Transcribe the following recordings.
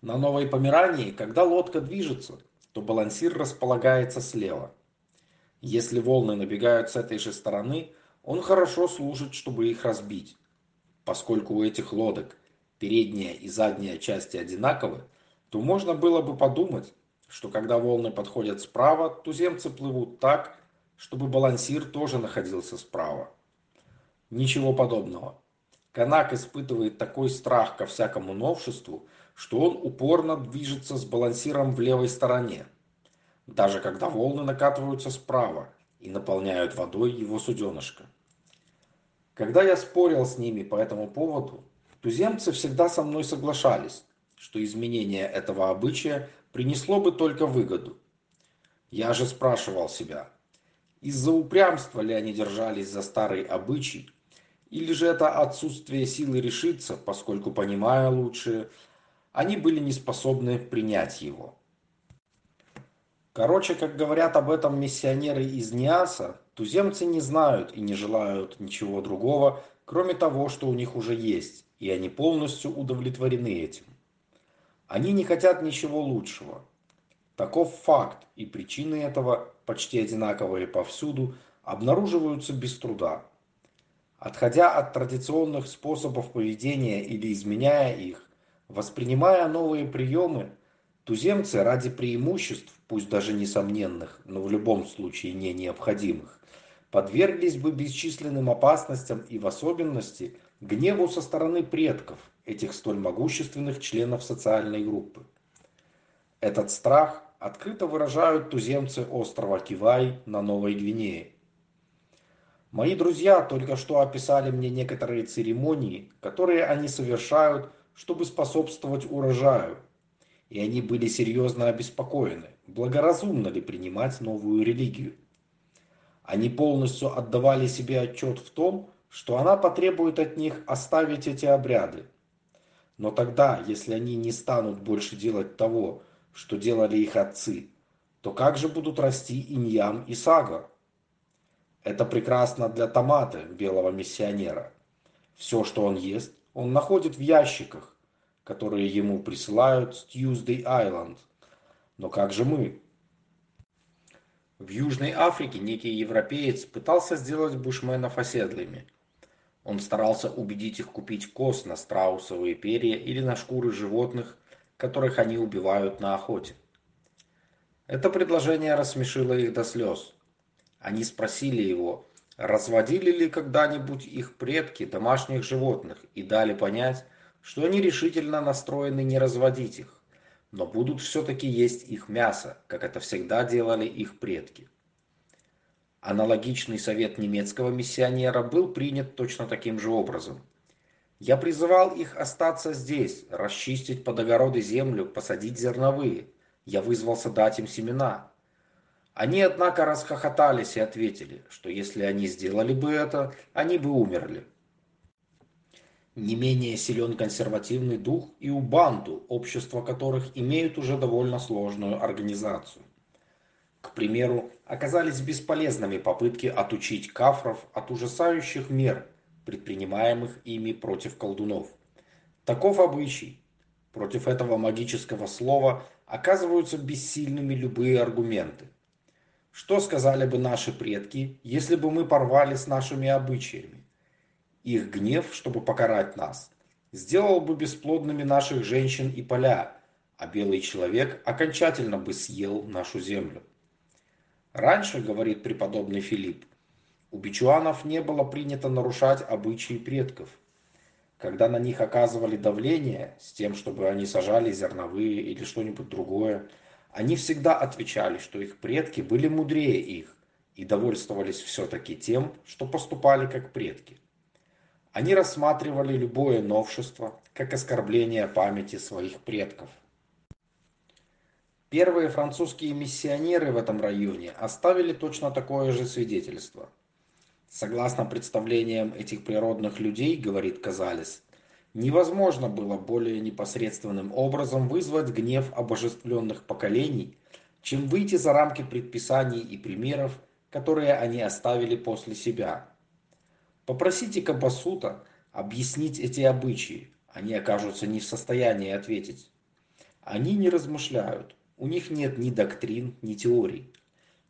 На Новой Померании, когда лодка движется, то балансир располагается слева. Если волны набегают с этой же стороны, он хорошо служит, чтобы их разбить. Поскольку у этих лодок передняя и задняя части одинаковы, то можно было бы подумать, что когда волны подходят справа, туземцы плывут так, чтобы балансир тоже находился справа. Ничего подобного. Канак испытывает такой страх ко всякому новшеству, что он упорно движется с балансиром в левой стороне, даже когда волны накатываются справа и наполняют водой его суденышко. Когда я спорил с ними по этому поводу, туземцы всегда со мной соглашались, что изменение этого обычая принесло бы только выгоду. Я же спрашивал себя, из-за упрямства ли они держались за старый обычай, или же это отсутствие силы решиться, поскольку, понимая лучше, они были не способны принять его. Короче, как говорят об этом миссионеры из Ниаса, туземцы не знают и не желают ничего другого, кроме того, что у них уже есть, и они полностью удовлетворены этим. Они не хотят ничего лучшего. Таков факт, и причины этого, почти одинаковые повсюду, обнаруживаются без труда. Отходя от традиционных способов поведения или изменяя их, Воспринимая новые приемы, туземцы ради преимуществ, пусть даже несомненных, но в любом случае не необходимых, подверглись бы бесчисленным опасностям и в особенности гневу со стороны предков, этих столь могущественных членов социальной группы. Этот страх открыто выражают туземцы острова Кивай на Новой Гвинее. Мои друзья только что описали мне некоторые церемонии, которые они совершают чтобы способствовать урожаю. И они были серьезно обеспокоены, благоразумно ли принимать новую религию. Они полностью отдавали себе отчет в том, что она потребует от них оставить эти обряды. Но тогда, если они не станут больше делать того, что делали их отцы, то как же будут расти иньям и сага? Это прекрасно для томата, белого миссионера. Все, что он ест, он находит в ящиках, которые ему присылают с Tuesday Island. Но как же мы? В Южной Африке некий европеец пытался сделать бушменов оседлыми. Он старался убедить их купить коз на страусовые перья или на шкуры животных, которых они убивают на охоте. Это предложение рассмешило их до слез. Они спросили его, разводили ли когда-нибудь их предки домашних животных и дали понять, что они решительно настроены не разводить их, но будут все-таки есть их мясо, как это всегда делали их предки. Аналогичный совет немецкого миссионера был принят точно таким же образом. Я призывал их остаться здесь, расчистить под огороды землю, посадить зерновые. Я вызвался дать им семена. Они, однако, расхохотались и ответили, что если они сделали бы это, они бы умерли. Не менее силен консервативный дух и у банду, общества которых имеют уже довольно сложную организацию. К примеру, оказались бесполезными попытки отучить кафров от ужасающих мер, предпринимаемых ими против колдунов. Таков обычай. Против этого магического слова оказываются бессильными любые аргументы. Что сказали бы наши предки, если бы мы порвали с нашими обычаями? Их гнев, чтобы покарать нас, сделал бы бесплодными наших женщин и поля, а белый человек окончательно бы съел нашу землю. Раньше, говорит преподобный Филипп, у бичуанов не было принято нарушать обычаи предков. Когда на них оказывали давление с тем, чтобы они сажали зерновые или что-нибудь другое, они всегда отвечали, что их предки были мудрее их и довольствовались все-таки тем, что поступали как предки. Они рассматривали любое новшество как оскорбление памяти своих предков. Первые французские миссионеры в этом районе оставили точно такое же свидетельство. Согласно представлениям этих природных людей, говорит Казалес, невозможно было более непосредственным образом вызвать гнев обожествленных поколений, чем выйти за рамки предписаний и примеров, которые они оставили после себя. Попросите Кабасута объяснить эти обычаи, они окажутся не в состоянии ответить. Они не размышляют, у них нет ни доктрин, ни теорий.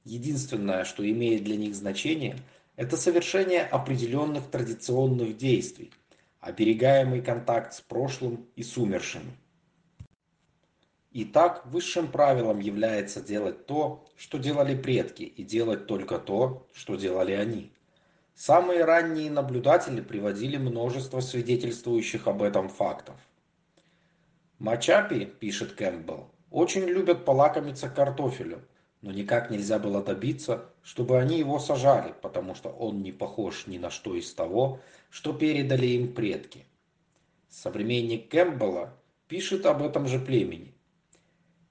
Единственное, что имеет для них значение, это совершение определенных традиционных действий, оберегаемый контакт с прошлым и с умершими. Итак, высшим правилом является делать то, что делали предки, и делать только то, что делали они. Самые ранние наблюдатели приводили множество свидетельствующих об этом фактов. Мачапи, пишет Кэмпбелл, очень любят полакомиться картофелем, но никак нельзя было добиться, чтобы они его сажали, потому что он не похож ни на что из того, что передали им предки. Современник Кэмпбелла пишет об этом же племени.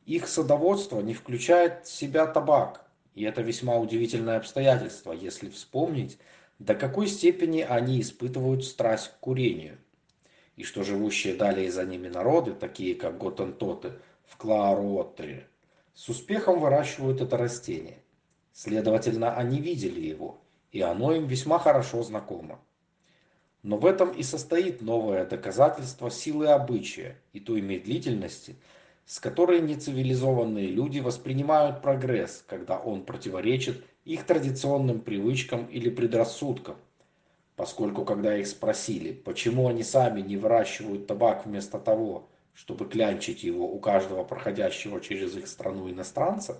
Их садоводство не включает в себя табак, и это весьма удивительное обстоятельство, если вспомнить, до какой степени они испытывают страсть к курению, и что живущие далее за ними народы, такие как готентоты в Клааруоттере, с успехом выращивают это растение. Следовательно, они видели его, и оно им весьма хорошо знакомо. Но в этом и состоит новое доказательство силы обычая и той медлительности, с которой нецивилизованные люди воспринимают прогресс, когда он противоречит их традиционным привычкам или предрассудкам. Поскольку когда их спросили, почему они сами не выращивают табак вместо того, чтобы клянчить его у каждого проходящего через их страну иностранца,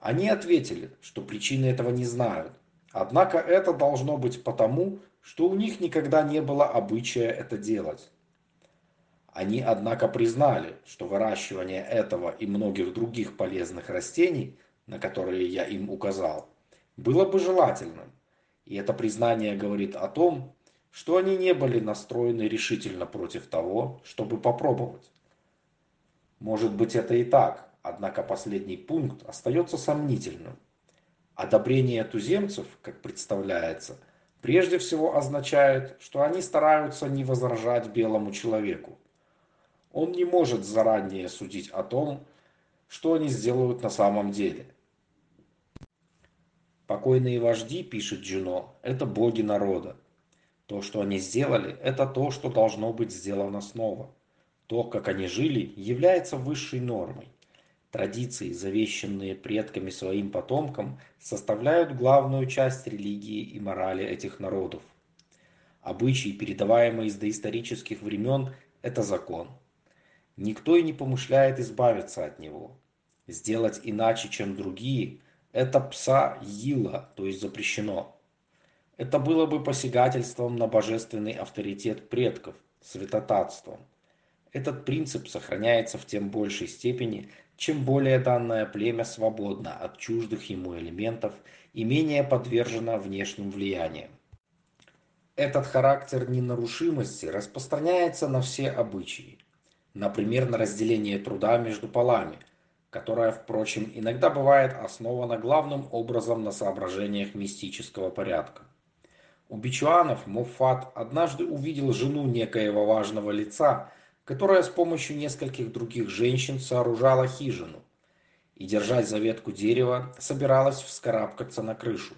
они ответили, что причины этого не знают. Однако это должно быть потому, что у них никогда не было обычая это делать. Они, однако, признали, что выращивание этого и многих других полезных растений, на которые я им указал, было бы желательным. И это признание говорит о том, что они не были настроены решительно против того, чтобы попробовать. Может быть это и так, однако последний пункт остается сомнительным. Одобрение туземцев, как представляется, прежде всего означает, что они стараются не возражать белому человеку. Он не может заранее судить о том, что они сделают на самом деле. Покойные вожди, пишет Джуно, это боги народа. То, что они сделали, это то, что должно быть сделано снова. То, как они жили, является высшей нормой. Традиции, завещанные предками своим потомкам, составляют главную часть религии и морали этих народов. Обычаи, передаваемые из доисторических времен, это закон. Никто и не помышляет избавиться от него. Сделать иначе, чем другие, это пса ила, то есть запрещено. Это было бы посягательством на божественный авторитет предков, святотатством – этот принцип сохраняется в тем большей степени, чем более данное племя свободно от чуждых ему элементов и менее подвержено внешним влияниям. Этот характер ненарушимости распространяется на все обычаи. Например, на разделение труда между полами, которое, впрочем, иногда бывает основано главным образом на соображениях мистического порядка. У бичуанов Моффат однажды увидел жену некоего важного лица, которая с помощью нескольких других женщин сооружала хижину и, держать за ветку дерева, собиралась вскарабкаться на крышу.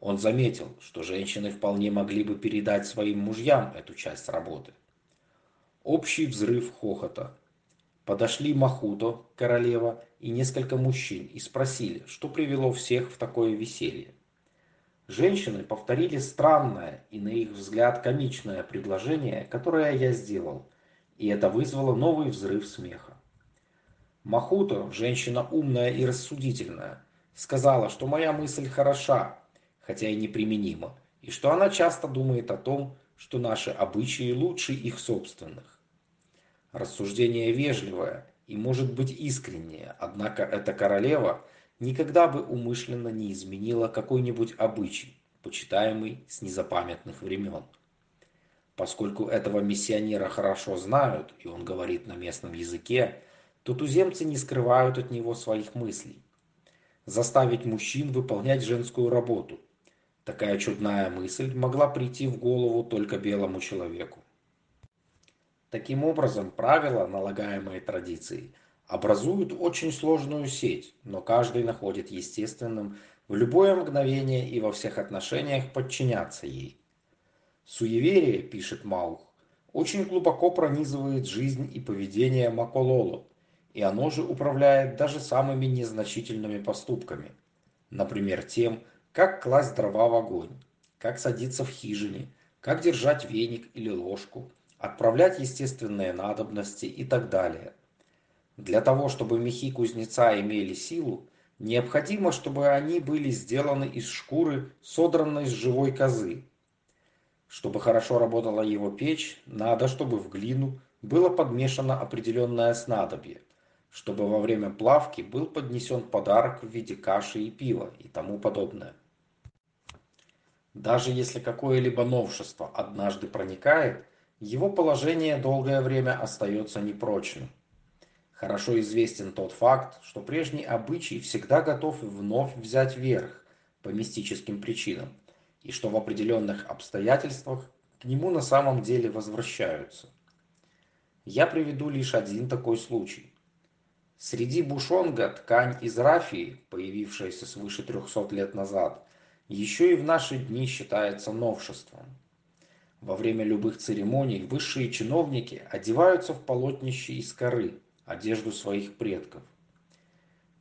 Он заметил, что женщины вполне могли бы передать своим мужьям эту часть работы. Общий взрыв хохота. Подошли Махуто, королева, и несколько мужчин и спросили, что привело всех в такое веселье. Женщины повторили странное и, на их взгляд, комичное предложение, которое я сделал, и это вызвало новый взрыв смеха. Махуто, женщина умная и рассудительная, сказала, что моя мысль хороша, хотя и неприменима, и что она часто думает о том, что наши обычаи лучше их собственных. Рассуждение вежливое и может быть искреннее, однако эта королева никогда бы умышленно не изменила какой-нибудь обычай, почитаемый с незапамятных времен. Поскольку этого миссионера хорошо знают, и он говорит на местном языке, то туземцы не скрывают от него своих мыслей. Заставить мужчин выполнять женскую работу. Такая чудная мысль могла прийти в голову только белому человеку. Таким образом, правила, налагаемые традицией, образуют очень сложную сеть, но каждый находит естественным в любое мгновение и во всех отношениях подчиняться ей. Суеверие, пишет Маух, очень глубоко пронизывает жизнь и поведение Макололо, и оно же управляет даже самыми незначительными поступками. Например, тем, как класть дрова в огонь, как садиться в хижине, как держать веник или ложку, отправлять естественные надобности и так далее. Для того, чтобы мехи кузнеца имели силу, необходимо, чтобы они были сделаны из шкуры, содранной с живой козы. Чтобы хорошо работала его печь, надо, чтобы в глину было подмешано определенное снадобье, чтобы во время плавки был поднесен подарок в виде каши и пива и тому подобное. Даже если какое-либо новшество однажды проникает, его положение долгое время остается непрочным. Хорошо известен тот факт, что прежний обычай всегда готов вновь взять верх по мистическим причинам, и что в определенных обстоятельствах к нему на самом деле возвращаются. Я приведу лишь один такой случай. Среди бушонга ткань из рафии, появившаяся свыше 300 лет назад, еще и в наши дни считается новшеством. Во время любых церемоний высшие чиновники одеваются в полотнище из коры, одежду своих предков.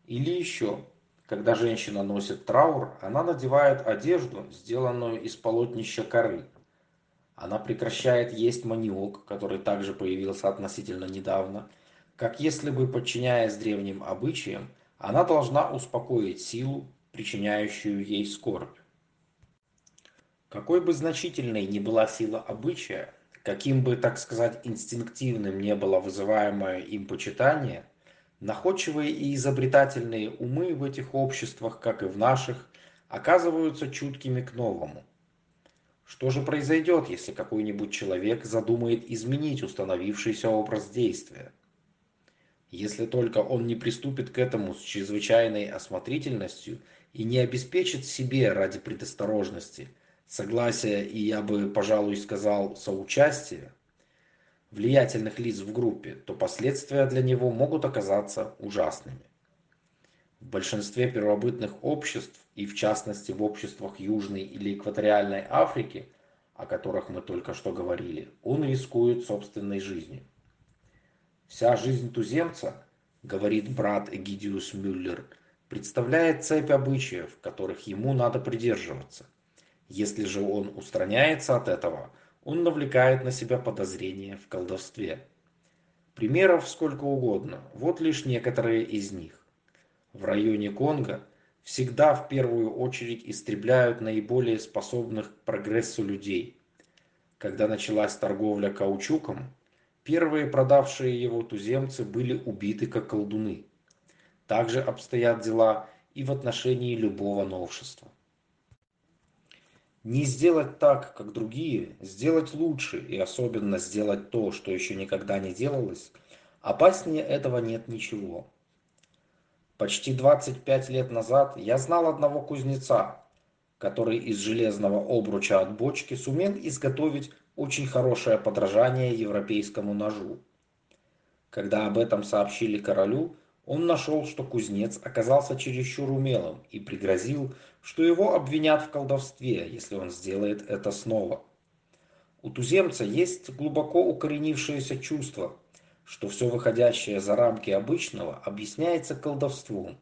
Или еще, когда женщина носит траур, она надевает одежду, сделанную из полотнища коры. Она прекращает есть маниок, который также появился относительно недавно, как если бы, подчиняясь древним обычаям, она должна успокоить силу, причиняющую ей скорбь. Какой бы значительной ни была сила обычая, каким бы, так сказать, инстинктивным не было вызываемое им почитание, находчивые и изобретательные умы в этих обществах, как и в наших, оказываются чуткими к новому. Что же произойдет, если какой-нибудь человек задумает изменить установившийся образ действия? Если только он не приступит к этому с чрезвычайной осмотрительностью и не обеспечит себе ради предосторожности согласия и, я бы, пожалуй, сказал, соучастия влиятельных лиц в группе, то последствия для него могут оказаться ужасными. В большинстве первобытных обществ, и в частности в обществах Южной или Экваториальной Африки, о которых мы только что говорили, он рискует собственной жизнью. Вся жизнь туземца, говорит брат Эгидиус Мюллер, представляет цепь обычаев, которых ему надо придерживаться. Если же он устраняется от этого, он навлекает на себя подозрения в колдовстве. Примеров сколько угодно, вот лишь некоторые из них. В районе Конго всегда в первую очередь истребляют наиболее способных к прогрессу людей. Когда началась торговля каучуком, Первые продавшие его туземцы были убиты как колдуны. Также обстоят дела и в отношении любого новшества. Не сделать так, как другие, сделать лучше и особенно сделать то, что еще никогда не делалось, опаснее этого нет ничего. Почти 25 лет назад я знал одного кузнеца, который из железного обруча от бочки сумел изготовить очень хорошее подражание европейскому ножу. Когда об этом сообщили королю, он нашел, что кузнец оказался чересчур умелым и пригрозил, что его обвинят в колдовстве, если он сделает это снова. У туземца есть глубоко укоренившееся чувство, что все выходящее за рамки обычного объясняется колдовством,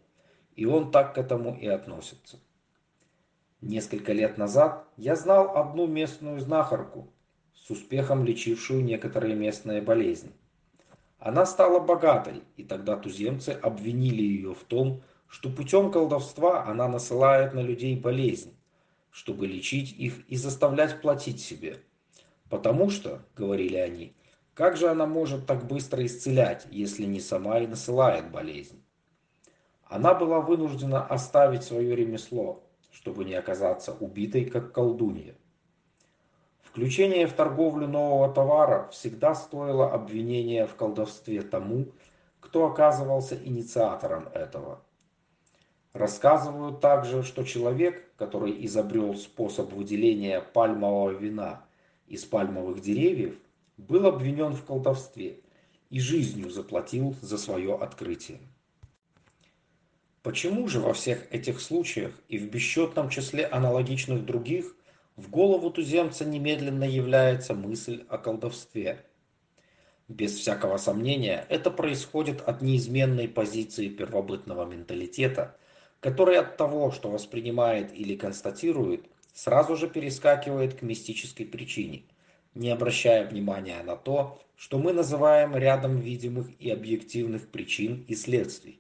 и он так к этому и относится. Несколько лет назад я знал одну местную знахарку, с успехом лечившую некоторые местные болезни. Она стала богатой, и тогда туземцы обвинили ее в том, что путем колдовства она насылает на людей болезнь, чтобы лечить их и заставлять платить себе. Потому что, говорили они, как же она может так быстро исцелять, если не сама и насылает болезнь? Она была вынуждена оставить свое ремесло, чтобы не оказаться убитой, как колдунья. Включение в торговлю нового товара всегда стоило обвинения в колдовстве тому, кто оказывался инициатором этого. Рассказывают также, что человек, который изобрел способ выделения пальмового вина из пальмовых деревьев, был обвинен в колдовстве и жизнью заплатил за свое открытие. Почему же во всех этих случаях и в бесчетном числе аналогичных других в голову туземца немедленно является мысль о колдовстве. Без всякого сомнения, это происходит от неизменной позиции первобытного менталитета, который от того, что воспринимает или констатирует, сразу же перескакивает к мистической причине, не обращая внимания на то, что мы называем рядом видимых и объективных причин и следствий.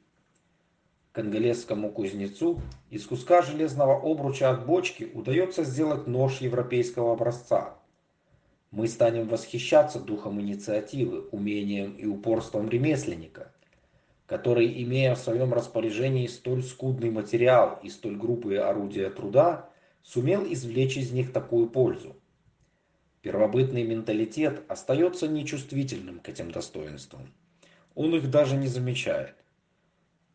Конголезскому кузнецу из куска железного обруча от бочки удается сделать нож европейского образца. Мы станем восхищаться духом инициативы, умением и упорством ремесленника, который, имея в своем распоряжении столь скудный материал и столь грубые орудия труда, сумел извлечь из них такую пользу. Первобытный менталитет остается нечувствительным к этим достоинствам. Он их даже не замечает.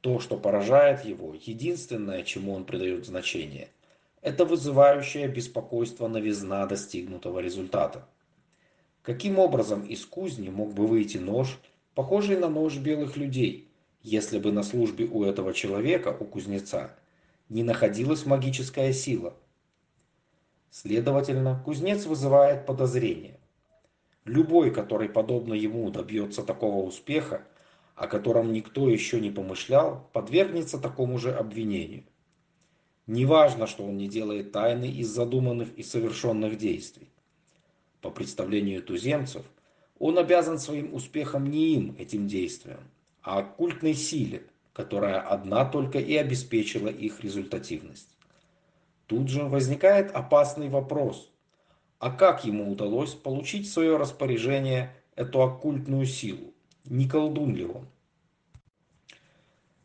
То, что поражает его, единственное, чему он придает значение, это вызывающее беспокойство новизна достигнутого результата. Каким образом из кузни мог бы выйти нож, похожий на нож белых людей, если бы на службе у этого человека, у кузнеца, не находилась магическая сила – Следовательно, кузнец вызывает подозрение. Любой, который подобно ему добьется такого успеха, о котором никто еще не помышлял, подвергнется такому же обвинению. Неважно, что он не делает тайны из задуманных и совершенных действий. По представлению туземцев, он обязан своим успехом не им, этим действиям, а оккультной силе, которая одна только и обеспечила их результативность. Тут же возникает опасный вопрос. А как ему удалось получить в свое распоряжение эту оккультную силу? Не колдун ли он?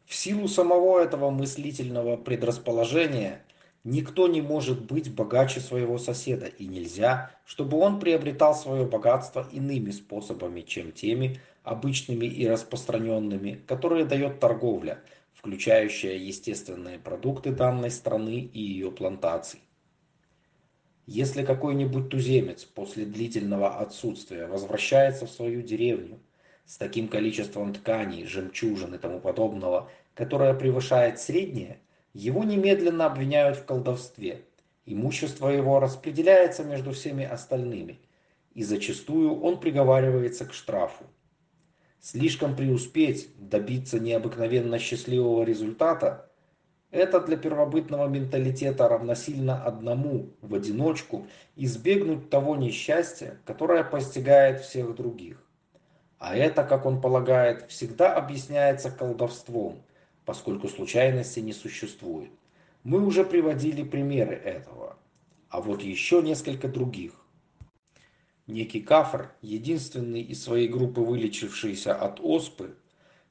В силу самого этого мыслительного предрасположения никто не может быть богаче своего соседа, и нельзя, чтобы он приобретал свое богатство иными способами, чем теми обычными и распространенными, которые дает торговля – включающая естественные продукты данной страны и ее плантаций. Если какой-нибудь туземец после длительного отсутствия возвращается в свою деревню с таким количеством тканей, жемчужин и тому подобного, которое превышает среднее, его немедленно обвиняют в колдовстве. Имущество его распределяется между всеми остальными, и зачастую он приговаривается к штрафу. Слишком преуспеть, добиться необыкновенно счастливого результата – это для первобытного менталитета равносильно одному, в одиночку, избегнуть того несчастья, которое постигает всех других. А это, как он полагает, всегда объясняется колдовством, поскольку случайности не существует. Мы уже приводили примеры этого. А вот еще несколько других. Некий Кафр, единственный из своей группы вылечившийся от оспы,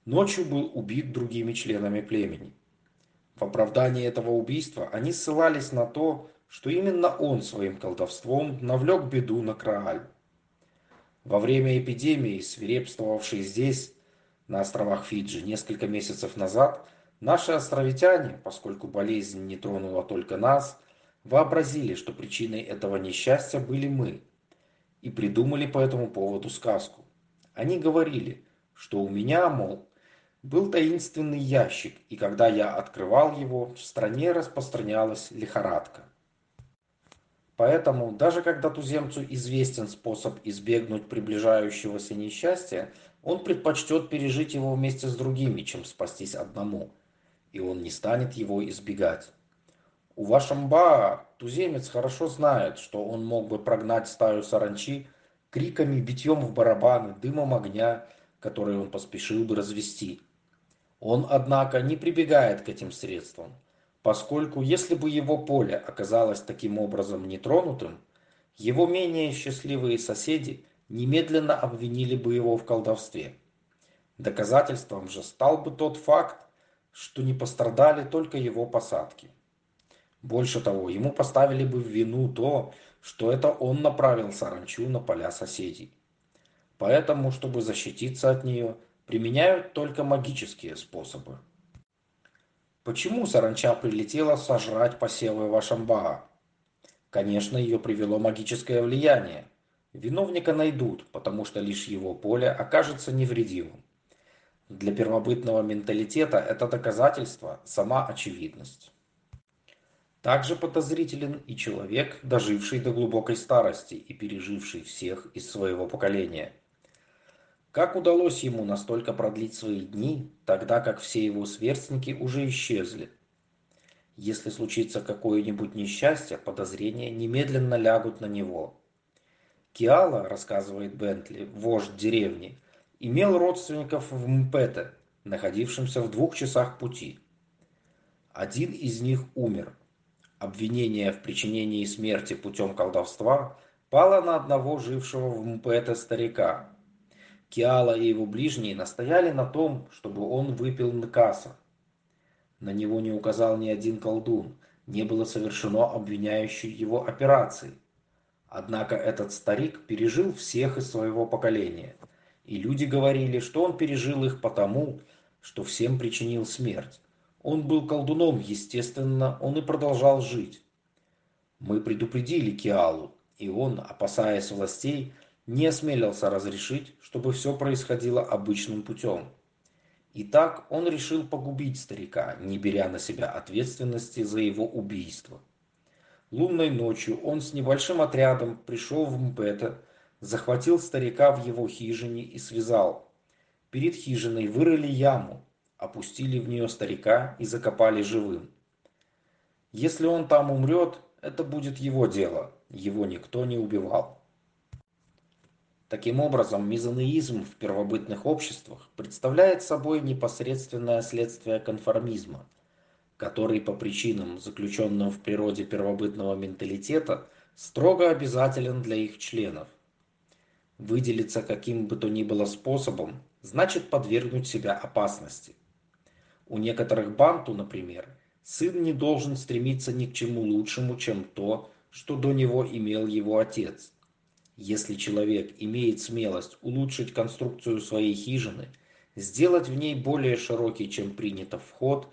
ночью был убит другими членами племени. В оправдании этого убийства они ссылались на то, что именно он своим колдовством навлек беду на Крааль. Во время эпидемии, свирепствовавшей здесь, на островах Фиджи, несколько месяцев назад, наши островитяне, поскольку болезнь не тронула только нас, вообразили, что причиной этого несчастья были мы – и придумали по этому поводу сказку. Они говорили, что у меня, мол, был таинственный ящик, и когда я открывал его, в стране распространялась лихорадка. Поэтому, даже когда туземцу известен способ избегнуть приближающегося несчастья, он предпочтет пережить его вместе с другими, чем спастись одному, и он не станет его избегать. У Вашамба туземец хорошо знает, что он мог бы прогнать стаю саранчи криками, битьем в барабаны, дымом огня, который он поспешил бы развести. Он, однако, не прибегает к этим средствам, поскольку если бы его поле оказалось таким образом нетронутым, его менее счастливые соседи немедленно обвинили бы его в колдовстве. Доказательством же стал бы тот факт, что не пострадали только его посадки. Больше того, ему поставили бы в вину то, что это он направил саранчу на поля соседей. Поэтому, чтобы защититься от нее, применяют только магические способы. Почему саранча прилетела сожрать посевы Вашамбаа? Конечно, ее привело магическое влияние. Виновника найдут, потому что лишь его поле окажется невредимым. Для первобытного менталитета это доказательство – сама очевидность. Также подозрителен и человек, доживший до глубокой старости и переживший всех из своего поколения. Как удалось ему настолько продлить свои дни, тогда как все его сверстники уже исчезли? Если случится какое-нибудь несчастье, подозрения немедленно лягут на него. Киала, рассказывает Бентли, вождь деревни, имел родственников в Мпете, находившемся в двух часах пути. Один из них умер. Обвинение в причинении смерти путем колдовства пало на одного жившего в Мпете старика. Киала и его ближние настояли на том, чтобы он выпил Нкаса. На него не указал ни один колдун, не было совершено обвиняющей его операции. Однако этот старик пережил всех из своего поколения, и люди говорили, что он пережил их потому, что всем причинил смерть. Он был колдуном, естественно, он и продолжал жить. Мы предупредили Киалу, и он, опасаясь властей, не осмелился разрешить, чтобы все происходило обычным путем. И так он решил погубить старика, не беря на себя ответственности за его убийство. Лунной ночью он с небольшим отрядом пришел в Мпета, захватил старика в его хижине и связал. Перед хижиной вырыли яму, опустили в нее старика и закопали живым. Если он там умрет, это будет его дело, его никто не убивал. Таким образом, мизанеизм в первобытных обществах представляет собой непосредственное следствие конформизма, который по причинам, заключенным в природе первобытного менталитета, строго обязателен для их членов. Выделиться каким бы то ни было способом значит подвергнуть себя опасности. У некоторых банту, например, сын не должен стремиться ни к чему лучшему, чем то, что до него имел его отец – если человек имеет смелость улучшить конструкцию своей хижины, сделать в ней более широкий, чем принято вход,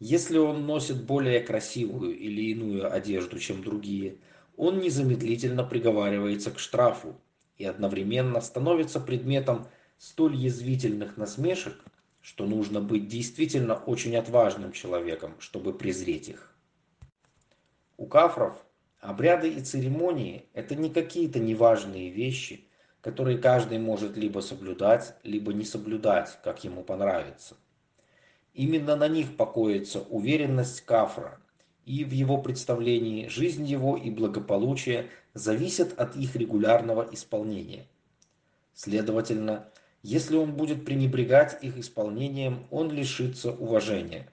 если он носит более красивую или иную одежду, чем другие, он незамедлительно приговаривается к штрафу и одновременно становится предметом столь язвительных насмешек, что нужно быть действительно очень отважным человеком, чтобы презреть их. У кафров Обряды и церемонии – это не какие-то неважные вещи, которые каждый может либо соблюдать, либо не соблюдать, как ему понравится. Именно на них покоится уверенность Кафра, и в его представлении жизнь его и благополучие зависят от их регулярного исполнения. Следовательно, если он будет пренебрегать их исполнением, он лишится уважения.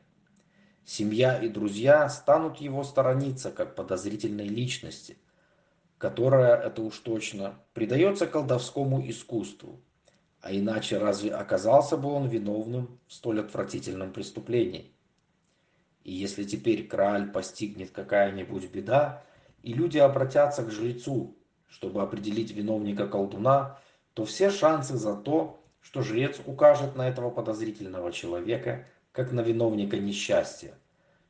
Семья и друзья станут его сторониться как подозрительной личности, которая, это уж точно, предается колдовскому искусству. А иначе разве оказался бы он виновным в столь отвратительном преступлении? И если теперь Крааль постигнет какая-нибудь беда, и люди обратятся к жрецу, чтобы определить виновника колдуна, то все шансы за то, что жрец укажет на этого подозрительного человека – как на виновника несчастья,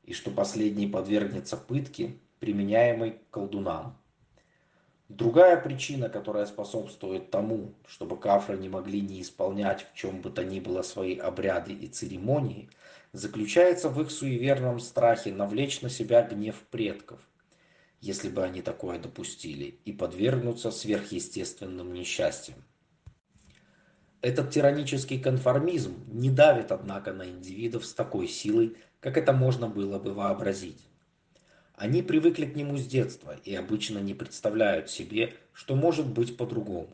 и что последний подвергнется пытке, применяемой колдунам. Другая причина, которая способствует тому, чтобы кафры не могли не исполнять в чем бы то ни было свои обряды и церемонии, заключается в их суеверном страхе навлечь на себя гнев предков, если бы они такое допустили, и подвергнуться сверхъестественным несчастьям. Этот тиранический конформизм не давит, однако, на индивидов с такой силой, как это можно было бы вообразить. Они привыкли к нему с детства и обычно не представляют себе, что может быть по-другому.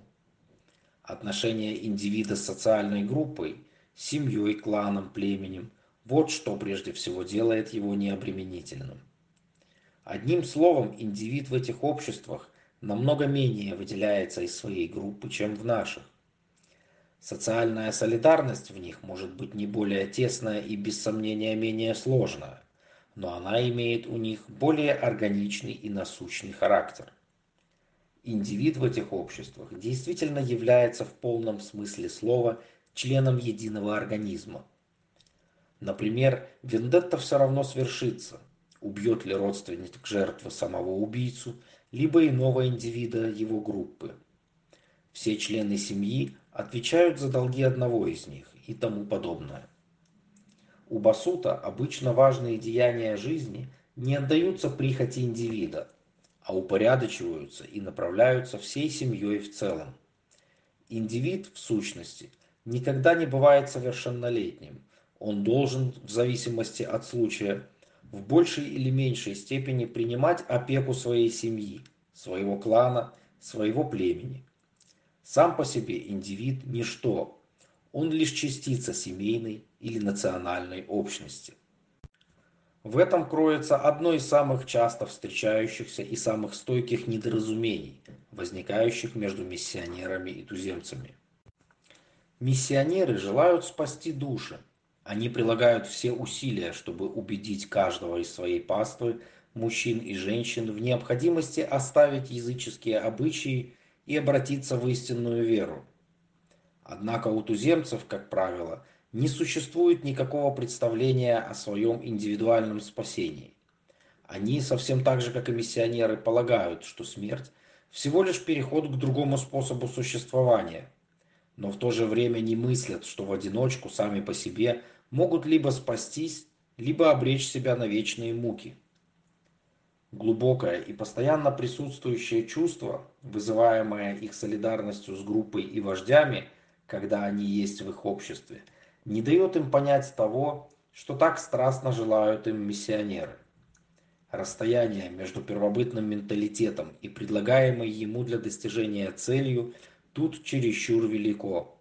Отношения индивида с социальной группой, семьей, кланом, племенем – вот что прежде всего делает его необременительным. Одним словом, индивид в этих обществах намного менее выделяется из своей группы, чем в наших. Социальная солидарность в них может быть не более тесная и без сомнения менее сложная, но она имеет у них более органичный и насущный характер. Индивид в этих обществах действительно является в полном смысле слова членом единого организма. Например, вендетта все равно свершится, убьет ли родственник жертвы самого убийцу, либо иного индивида его группы. Все члены семьи отвечают за долги одного из них и тому подобное. У Басута обычно важные деяния жизни не отдаются прихоти индивида, а упорядочиваются и направляются всей семьей в целом. Индивид, в сущности, никогда не бывает совершеннолетним. Он должен, в зависимости от случая, в большей или меньшей степени принимать опеку своей семьи, своего клана, своего племени. Сам по себе индивид – ничто, он лишь частица семейной или национальной общности. В этом кроется одно из самых часто встречающихся и самых стойких недоразумений, возникающих между миссионерами и туземцами. Миссионеры желают спасти души. Они прилагают все усилия, чтобы убедить каждого из своей паствы, мужчин и женщин, в необходимости оставить языческие обычаи и обратиться в истинную веру. Однако у туземцев, как правило, не существует никакого представления о своем индивидуальном спасении. Они, совсем так же, как и миссионеры, полагают, что смерть всего лишь переход к другому способу существования, но в то же время не мыслят, что в одиночку сами по себе могут либо спастись, либо обречь себя на вечные муки. Глубокое и постоянно присутствующее чувство, вызываемое их солидарностью с группой и вождями, когда они есть в их обществе – не дает им понять того, что так страстно желают им миссионеры. Расстояние между первобытным менталитетом и предлагаемой ему для достижения целью тут чересчур велико.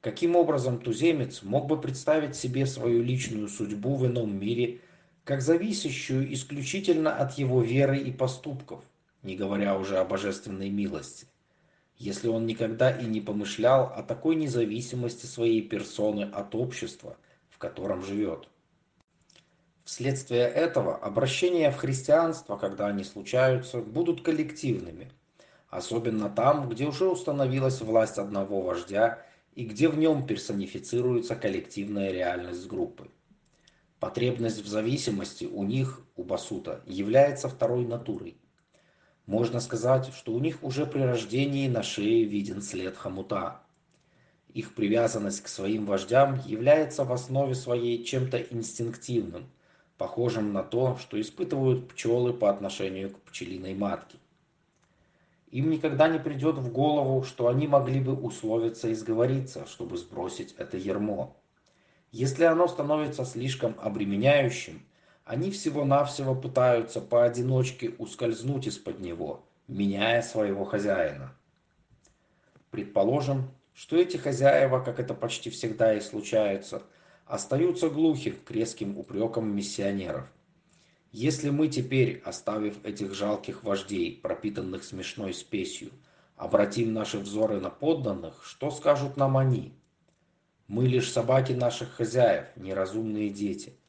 Каким образом туземец мог бы представить себе свою личную судьбу в ином мире, как зависящую исключительно от его веры и поступков, не говоря уже о божественной милости? если он никогда и не помышлял о такой независимости своей персоны от общества, в котором живет. Вследствие этого обращения в христианство, когда они случаются, будут коллективными, особенно там, где уже установилась власть одного вождя и где в нем персонифицируется коллективная реальность группы. Потребность в зависимости у них, у Басута, является второй натурой. Можно сказать, что у них уже при рождении на шее виден след хомута. Их привязанность к своим вождям является в основе своей чем-то инстинктивным, похожим на то, что испытывают пчелы по отношению к пчелиной матке. Им никогда не придет в голову, что они могли бы условиться и сговориться, чтобы сбросить это ермо. Если оно становится слишком обременяющим, они всего-навсего пытаются поодиночке ускользнуть из-под него, меняя своего хозяина. Предположим, что эти хозяева, как это почти всегда и случается, остаются глухи к резким упрекам миссионеров. Если мы теперь, оставив этих жалких вождей, пропитанных смешной спесью, обратим наши взоры на подданных, что скажут нам они? Мы лишь собаки наших хозяев, неразумные дети –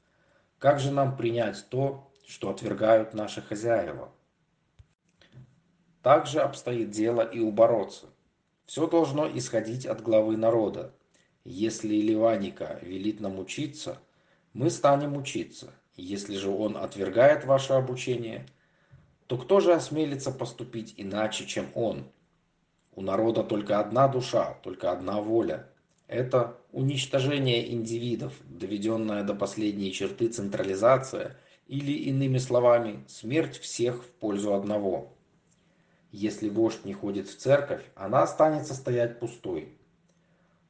как же нам принять то, что отвергают наши хозяева? Так же обстоит дело и у бородца. Все должно исходить от главы народа. Если Ливаника велит нам учиться, мы станем учиться. Если же он отвергает ваше обучение, то кто же осмелится поступить иначе, чем он? У народа только одна душа, только одна воля. Это уничтожение индивидов, доведенная до последней черты централизация, или, иными словами, смерть всех в пользу одного. Если вождь не ходит в церковь, она останется стоять пустой.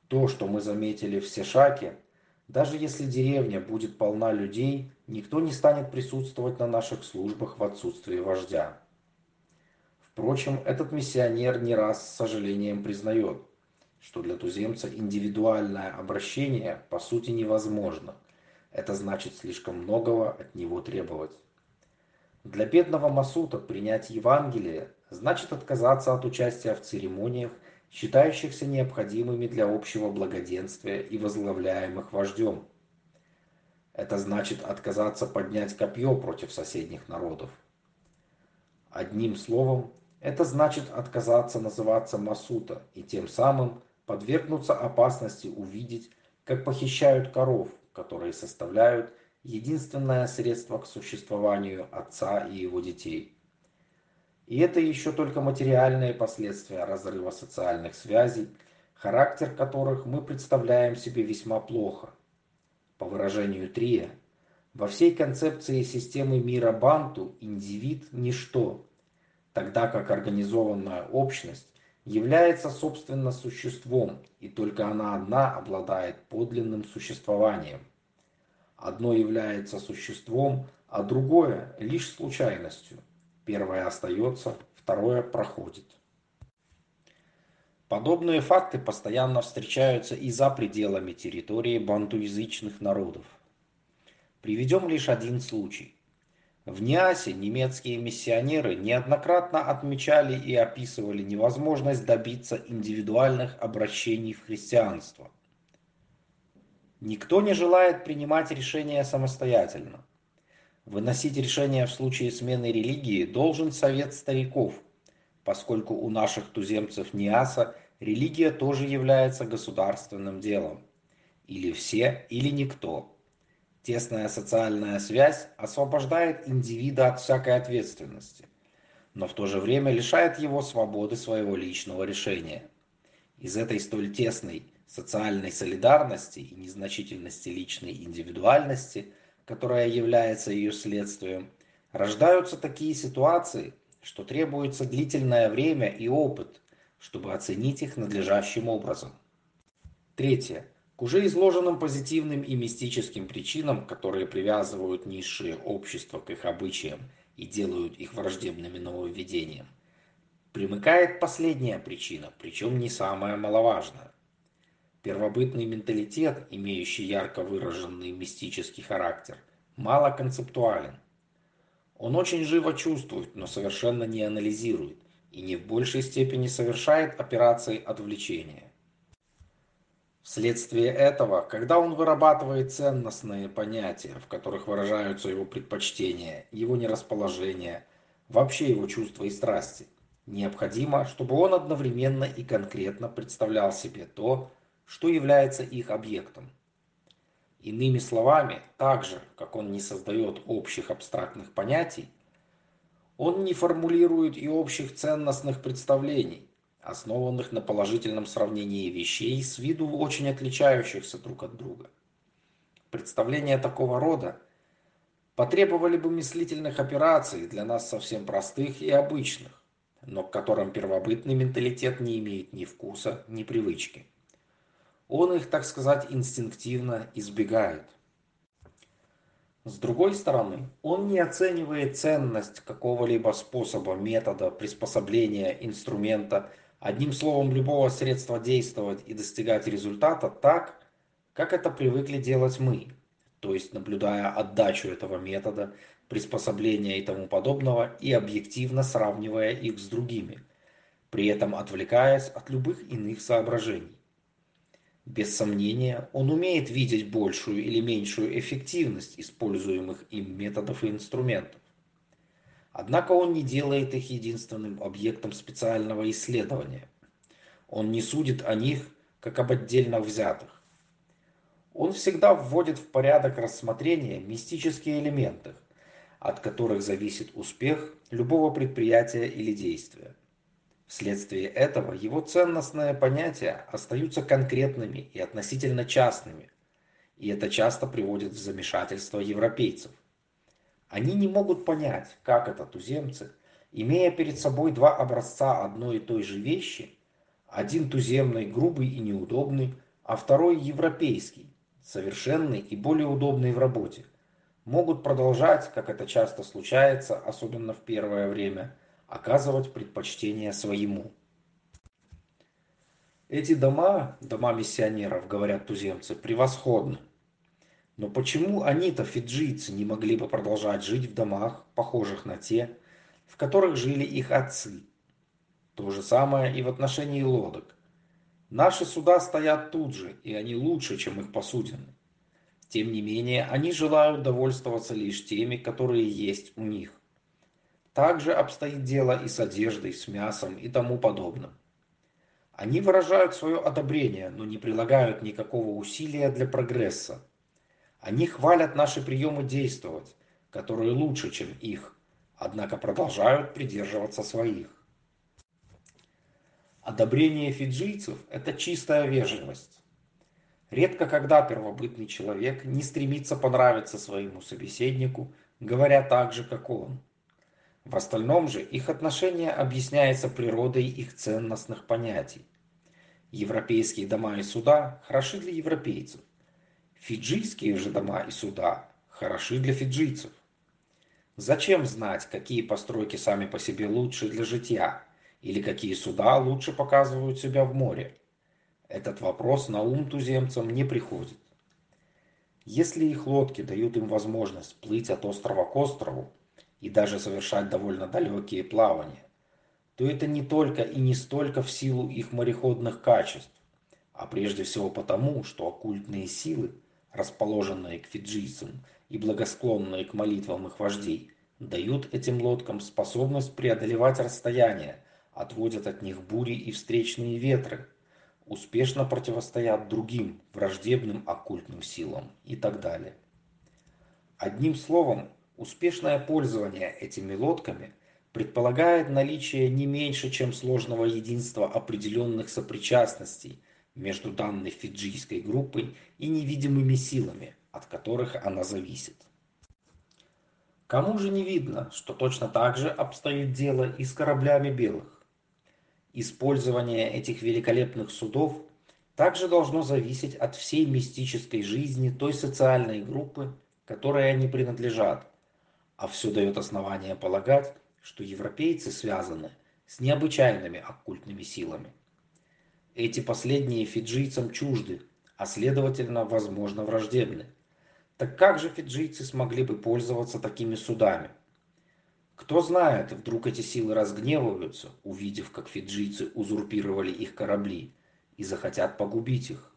То, что мы заметили в Сешаке, даже если деревня будет полна людей, никто не станет присутствовать на наших службах в отсутствии вождя. Впрочем, этот миссионер не раз с сожалением признает – что для туземца индивидуальное обращение по сути невозможно. Это значит слишком многого от него требовать. Для бедного Масута принять Евангелие значит отказаться от участия в церемониях, считающихся необходимыми для общего благоденствия и возглавляемых вождем. Это значит отказаться поднять копье против соседних народов. Одним словом, это значит отказаться называться Масута и тем самым подвергнуться опасности увидеть, как похищают коров, которые составляют единственное средство к существованию отца и его детей. И это еще только материальные последствия разрыва социальных связей, характер которых мы представляем себе весьма плохо. По выражению Трия, во всей концепции системы мира Банту индивид – ничто, тогда как организованная общность является собственно существом, и только она одна обладает подлинным существованием. Одно является существом, а другое лишь случайностью. Первое остается, второе проходит. Подобные факты постоянно встречаются и за пределами территории бантуязычных народов. Приведем лишь один случай. В Ниасе немецкие миссионеры неоднократно отмечали и описывали невозможность добиться индивидуальных обращений в христианство. Никто не желает принимать решения самостоятельно. Выносить решения в случае смены религии должен совет стариков, поскольку у наших туземцев Ниаса религия тоже является государственным делом. Или все, или никто. Тесная социальная связь освобождает индивида от всякой ответственности, но в то же время лишает его свободы своего личного решения. Из этой столь тесной социальной солидарности и незначительности личной индивидуальности, которая является ее следствием, рождаются такие ситуации, что требуется длительное время и опыт, чтобы оценить их надлежащим образом. Третье. К уже изложенным позитивным и мистическим причинам, которые привязывают низшие общества к их обычаям и делают их враждебными нововведениям, примыкает последняя причина, причем не самая маловажная. Первобытный менталитет, имеющий ярко выраженный мистический характер, мало концептуален. Он очень живо чувствует, но совершенно не анализирует и не в большей степени совершает операции отвлечения. Вследствие этого, когда он вырабатывает ценностные понятия, в которых выражаются его предпочтения, его нерасположение, вообще его чувства и страсти, необходимо, чтобы он одновременно и конкретно представлял себе то, что является их объектом. Иными словами, так же, как он не создает общих абстрактных понятий, он не формулирует и общих ценностных представлений, основанных на положительном сравнении вещей с виду очень отличающихся друг от друга. Представления такого рода потребовали бы мыслительных операций для нас совсем простых и обычных, но к которым первобытный менталитет не имеет ни вкуса, ни привычки. Он их, так сказать, инстинктивно избегает. С другой стороны, он не оценивает ценность какого-либо способа, метода, приспособления, инструмента – Одним словом, любого средства действовать и достигать результата так, как это привыкли делать мы, то есть наблюдая отдачу этого метода, приспособления и тому подобного и объективно сравнивая их с другими, при этом отвлекаясь от любых иных соображений. Без сомнения, он умеет видеть большую или меньшую эффективность используемых им методов и инструментов. Однако он не делает их единственным объектом специального исследования. Он не судит о них, как об отдельно взятых. Он всегда вводит в порядок рассмотрения мистические элементы, от которых зависит успех любого предприятия или действия. Вследствие этого его ценностные понятия остаются конкретными и относительно частными, и это часто приводит в замешательство европейцев. Они не могут понять, как это туземцы, имея перед собой два образца одной и той же вещи, один туземный, грубый и неудобный, а второй европейский, совершенный и более удобный в работе, могут продолжать, как это часто случается, особенно в первое время, оказывать предпочтение своему. Эти дома, дома миссионеров, говорят туземцы, превосходны. Но почему они-то, фиджийцы, не могли бы продолжать жить в домах, похожих на те, в которых жили их отцы? То же самое и в отношении лодок. Наши суда стоят тут же, и они лучше, чем их посудины. Тем не менее, они желают довольствоваться лишь теми, которые есть у них. Так же обстоит дело и с одеждой, с мясом и тому подобным. Они выражают свое одобрение, но не прилагают никакого усилия для прогресса. Они хвалят наши приемы действовать, которые лучше, чем их, однако продолжают придерживаться своих. Одобрение фиджийцев – это чистая вежливость. Редко когда первобытный человек не стремится понравиться своему собеседнику, говоря так же, как он. В остальном же их отношение объясняется природой их ценностных понятий. Европейские дома и суда хороши для европейцев. Фиджийские же дома и суда хороши для фиджийцев. Зачем знать, какие постройки сами по себе лучше для житья, или какие суда лучше показывают себя в море? Этот вопрос на ум туземцам не приходит. Если их лодки дают им возможность плыть от острова к острову и даже совершать довольно далекие плавания, то это не только и не столько в силу их мореходных качеств, а прежде всего потому, что оккультные силы, расположенные к фиджийцам и благосклонные к молитвам их вождей, дают этим лодкам способность преодолевать расстояния, отводят от них бури и встречные ветры, успешно противостоят другим враждебным оккультным силам и так далее. Одним словом, успешное пользование этими лодками – предполагает наличие не меньше, чем сложного единства определенных сопричастностей между данной фиджийской группой и невидимыми силами, от которых она зависит. Кому же не видно, что точно так же обстоит дело и с кораблями белых? Использование этих великолепных судов также должно зависеть от всей мистической жизни той социальной группы, которой они принадлежат, а все дает основание полагать, что европейцы связаны с необычайными оккультными силами. Эти последние фиджийцам чужды, а следовательно, возможно, враждебны. Так как же фиджийцы смогли бы пользоваться такими судами? Кто знает, вдруг эти силы разгневаются, увидев, как фиджийцы узурпировали их корабли, и захотят погубить их.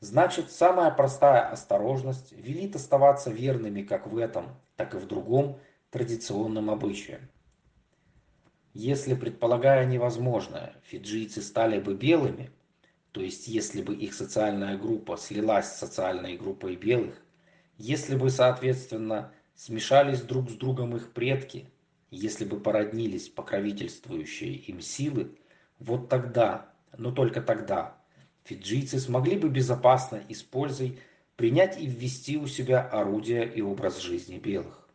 Значит, самая простая осторожность велит оставаться верными как в этом, так и в другом традиционным обычаям. Если, предполагая невозможное, фиджийцы стали бы белыми, то есть если бы их социальная группа слилась с социальной группой белых, если бы, соответственно, смешались друг с другом их предки, если бы породнились покровительствующие им силы, вот тогда, но только тогда, фиджийцы смогли бы безопасно и с пользой принять и ввести у себя орудия и образ жизни белых.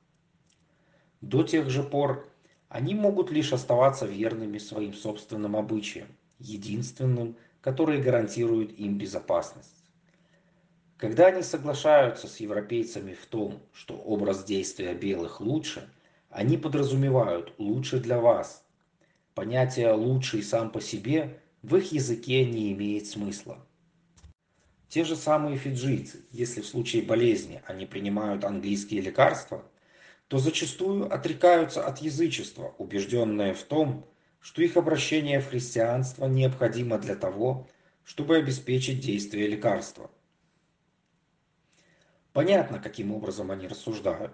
До тех же пор они могут лишь оставаться верными своим собственным обычаям, единственным, которые гарантируют им безопасность. Когда они соглашаются с европейцами в том, что образ действия белых лучше, они подразумевают «лучше для вас». Понятие «лучший сам по себе» в их языке не имеет смысла. Те же самые фиджийцы, если в случае болезни они принимают английские лекарства – то зачастую отрекаются от язычества, убежденные в том, что их обращение в христианство необходимо для того, чтобы обеспечить действие лекарства. Понятно, каким образом они рассуждают.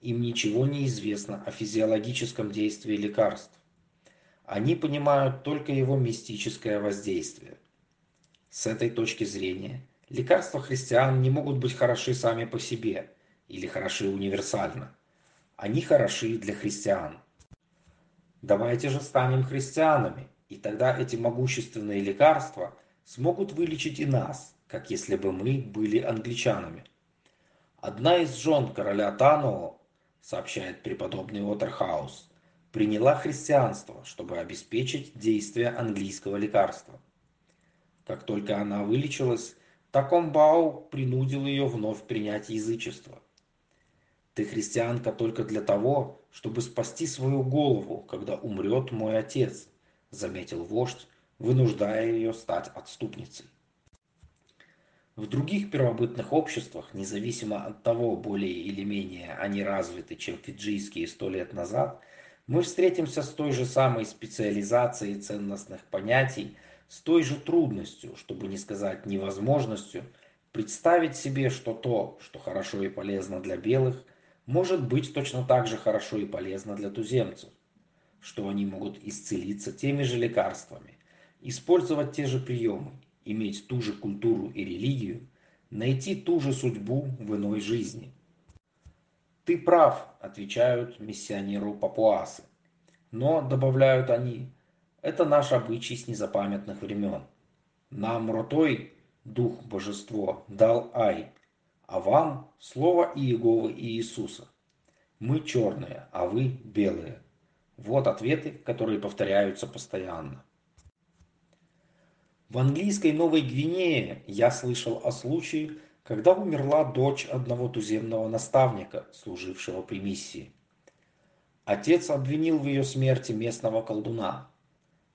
Им ничего не известно о физиологическом действии лекарств. Они понимают только его мистическое воздействие. С этой точки зрения, лекарства христиан не могут быть хороши сами по себе или хороши универсально – они хороши для христиан. Давайте же станем христианами, и тогда эти могущественные лекарства смогут вылечить и нас, как если бы мы были англичанами. Одна из жен короля Таноо, сообщает преподобный Уотерхаус, приняла христианство, чтобы обеспечить действие английского лекарства. Как только она вылечилась, Такомбау принудил ее вновь принять язычество – ты христианка только для того, чтобы спасти свою голову, когда умрет мой отец, заметил вождь, вынуждая ее стать отступницей. В других первобытных обществах, независимо от того, более или менее они развиты, чем фиджийские сто лет назад, мы встретимся с той же самой специализацией ценностных понятий, с той же трудностью, чтобы не сказать невозможностью, представить себе, что то, что хорошо и полезно для белых, может быть точно так же хорошо и полезно для туземцев, что они могут исцелиться теми же лекарствами, использовать те же приемы, иметь ту же культуру и религию, найти ту же судьбу в иной жизни. «Ты прав», – отвечают миссионеру папуасы. Но, добавляют они, это наш обычай с незапамятных времен. Нам ротой, дух божество, дал ай, а вам слово Иеговы и Иисуса. Мы черные, а вы белые. Вот ответы, которые повторяются постоянно. В английской Новой Гвинее я слышал о случае, когда умерла дочь одного туземного наставника, служившего при миссии. Отец обвинил в ее смерти местного колдуна.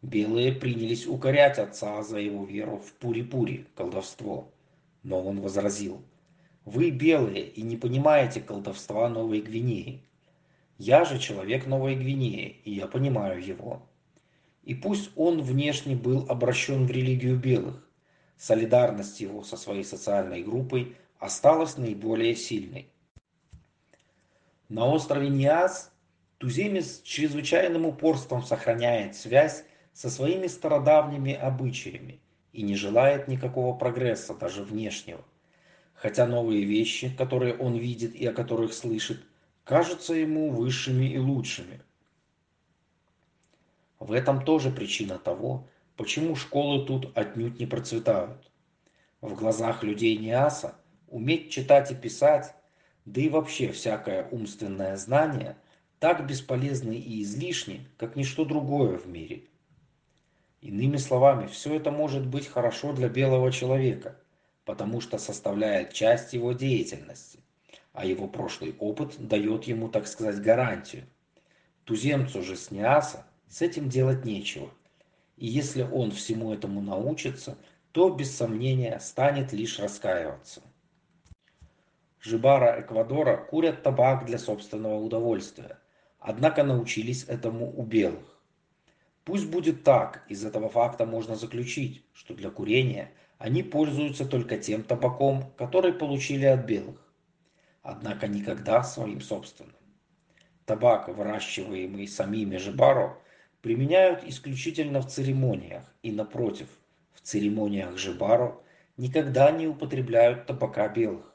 Белые принялись укорять отца за его веру в пури-пури, колдовство. Но он возразил, «Вы белые и не понимаете колдовства Новой Гвинеи. Я же человек Новой Гвинеи, и я понимаю его. И пусть он внешне был обращен в религию белых, солидарность его со своей социальной группой осталась наиболее сильной. На острове Ниас туземец чрезвычайным упорством сохраняет связь со своими стародавними обычаями и не желает никакого прогресса, даже внешнего. Хотя новые вещи, которые он видит и о которых слышит, кажутся ему высшими и лучшими. В этом тоже причина того, почему школы тут отнюдь не процветают. В глазах людей Ниаса уметь читать и писать, да и вообще всякое умственное знание, так бесполезны и излишни, как ничто другое в мире. Иными словами, все это может быть хорошо для белого человека, потому что составляет часть его деятельности, а его прошлый опыт дает ему, так сказать, гарантию. Туземцу же с Ниаса с этим делать нечего. И если он всему этому научится, то без сомнения станет лишь раскаиваться. Жибара Эквадора курят табак для собственного удовольствия, однако научились этому у белых. Пусть будет так, из этого факта можно заключить, что для курения они пользуются только тем табаком, который получили от белых, однако никогда своим собственным. Табак, выращиваемый самими Жибаро, применяют исключительно в церемониях и, напротив, в церемониях Жибаро никогда не употребляют табака белых.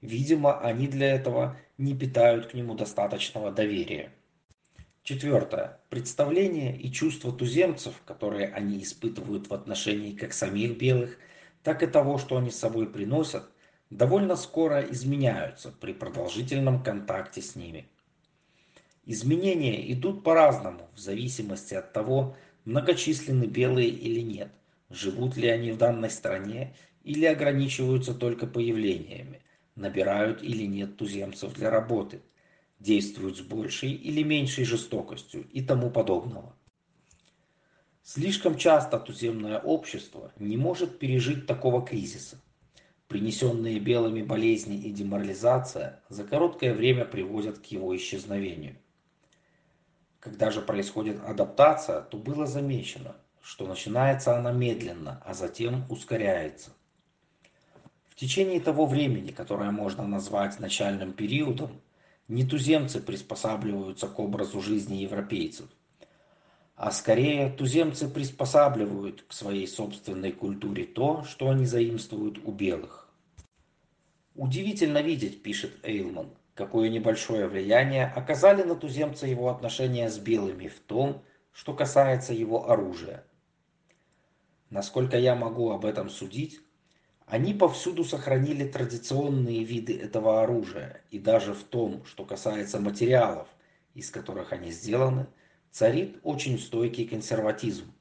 Видимо, они для этого не питают к нему достаточного доверия. Четвертое. Представления и чувства туземцев, которые они испытывают в отношении как самих белых, так и того, что они с собой приносят, довольно скоро изменяются при продолжительном контакте с ними. Изменения идут по-разному, в зависимости от того, многочисленны белые или нет, живут ли они в данной стране или ограничиваются только появлениями, набирают или нет туземцев для работы, действуют с большей или меньшей жестокостью и тому подобного. Слишком часто туземное общество не может пережить такого кризиса. Принесенные белыми болезни и деморализация за короткое время приводят к его исчезновению. Когда же происходит адаптация, то было замечено, что начинается она медленно, а затем ускоряется. В течение того времени, которое можно назвать начальным периодом, не туземцы приспосабливаются к образу жизни европейцев, а скорее туземцы приспосабливают к своей собственной культуре то, что они заимствуют у белых. Удивительно видеть, пишет Эйлман, какое небольшое влияние оказали на туземца его отношения с белыми в том, что касается его оружия. Насколько я могу об этом судить, они повсюду сохранили традиционные виды этого оружия, и даже в том, что касается материалов, из которых они сделаны, царит очень стойкий консерватизм.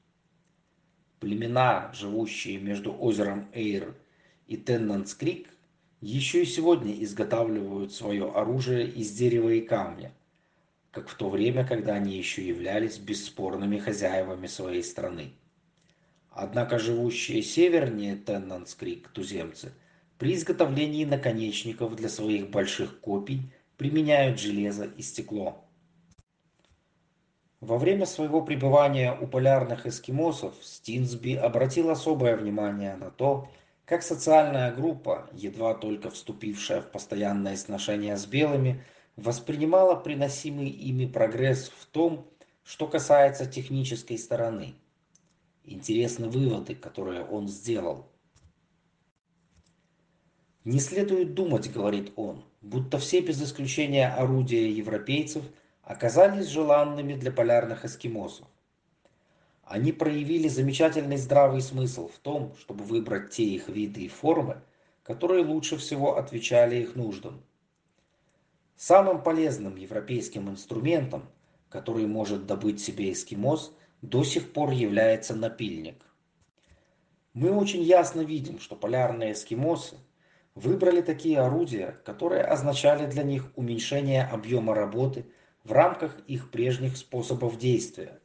Племена, живущие между озером Эйр и Теннанс-Крик, еще и сегодня изготавливают свое оружие из дерева и камня, как в то время, когда они еще являлись бесспорными хозяевами своей страны. Однако живущие севернее Теннанс-Крик туземцы при изготовлении наконечников для своих больших копий применяют железо и стекло. Во время своего пребывания у полярных эскимосов Стинсби обратил особое внимание на то, как социальная группа, едва только вступившая в постоянное сношение с белыми, воспринимала приносимый ими прогресс в том, что касается технической стороны. Интересны выводы, которые он сделал. Не следует думать, говорит он, будто все без исключения орудия европейцев оказались желанными для полярных эскимосов. Они проявили замечательный здравый смысл в том, чтобы выбрать те их виды и формы, которые лучше всего отвечали их нуждам. Самым полезным европейским инструментом, который может добыть себе эскимос, до сих пор является напильник. Мы очень ясно видим, что полярные эскимосы выбрали такие орудия, которые означали для них уменьшение объема работы в рамках их прежних способов действия.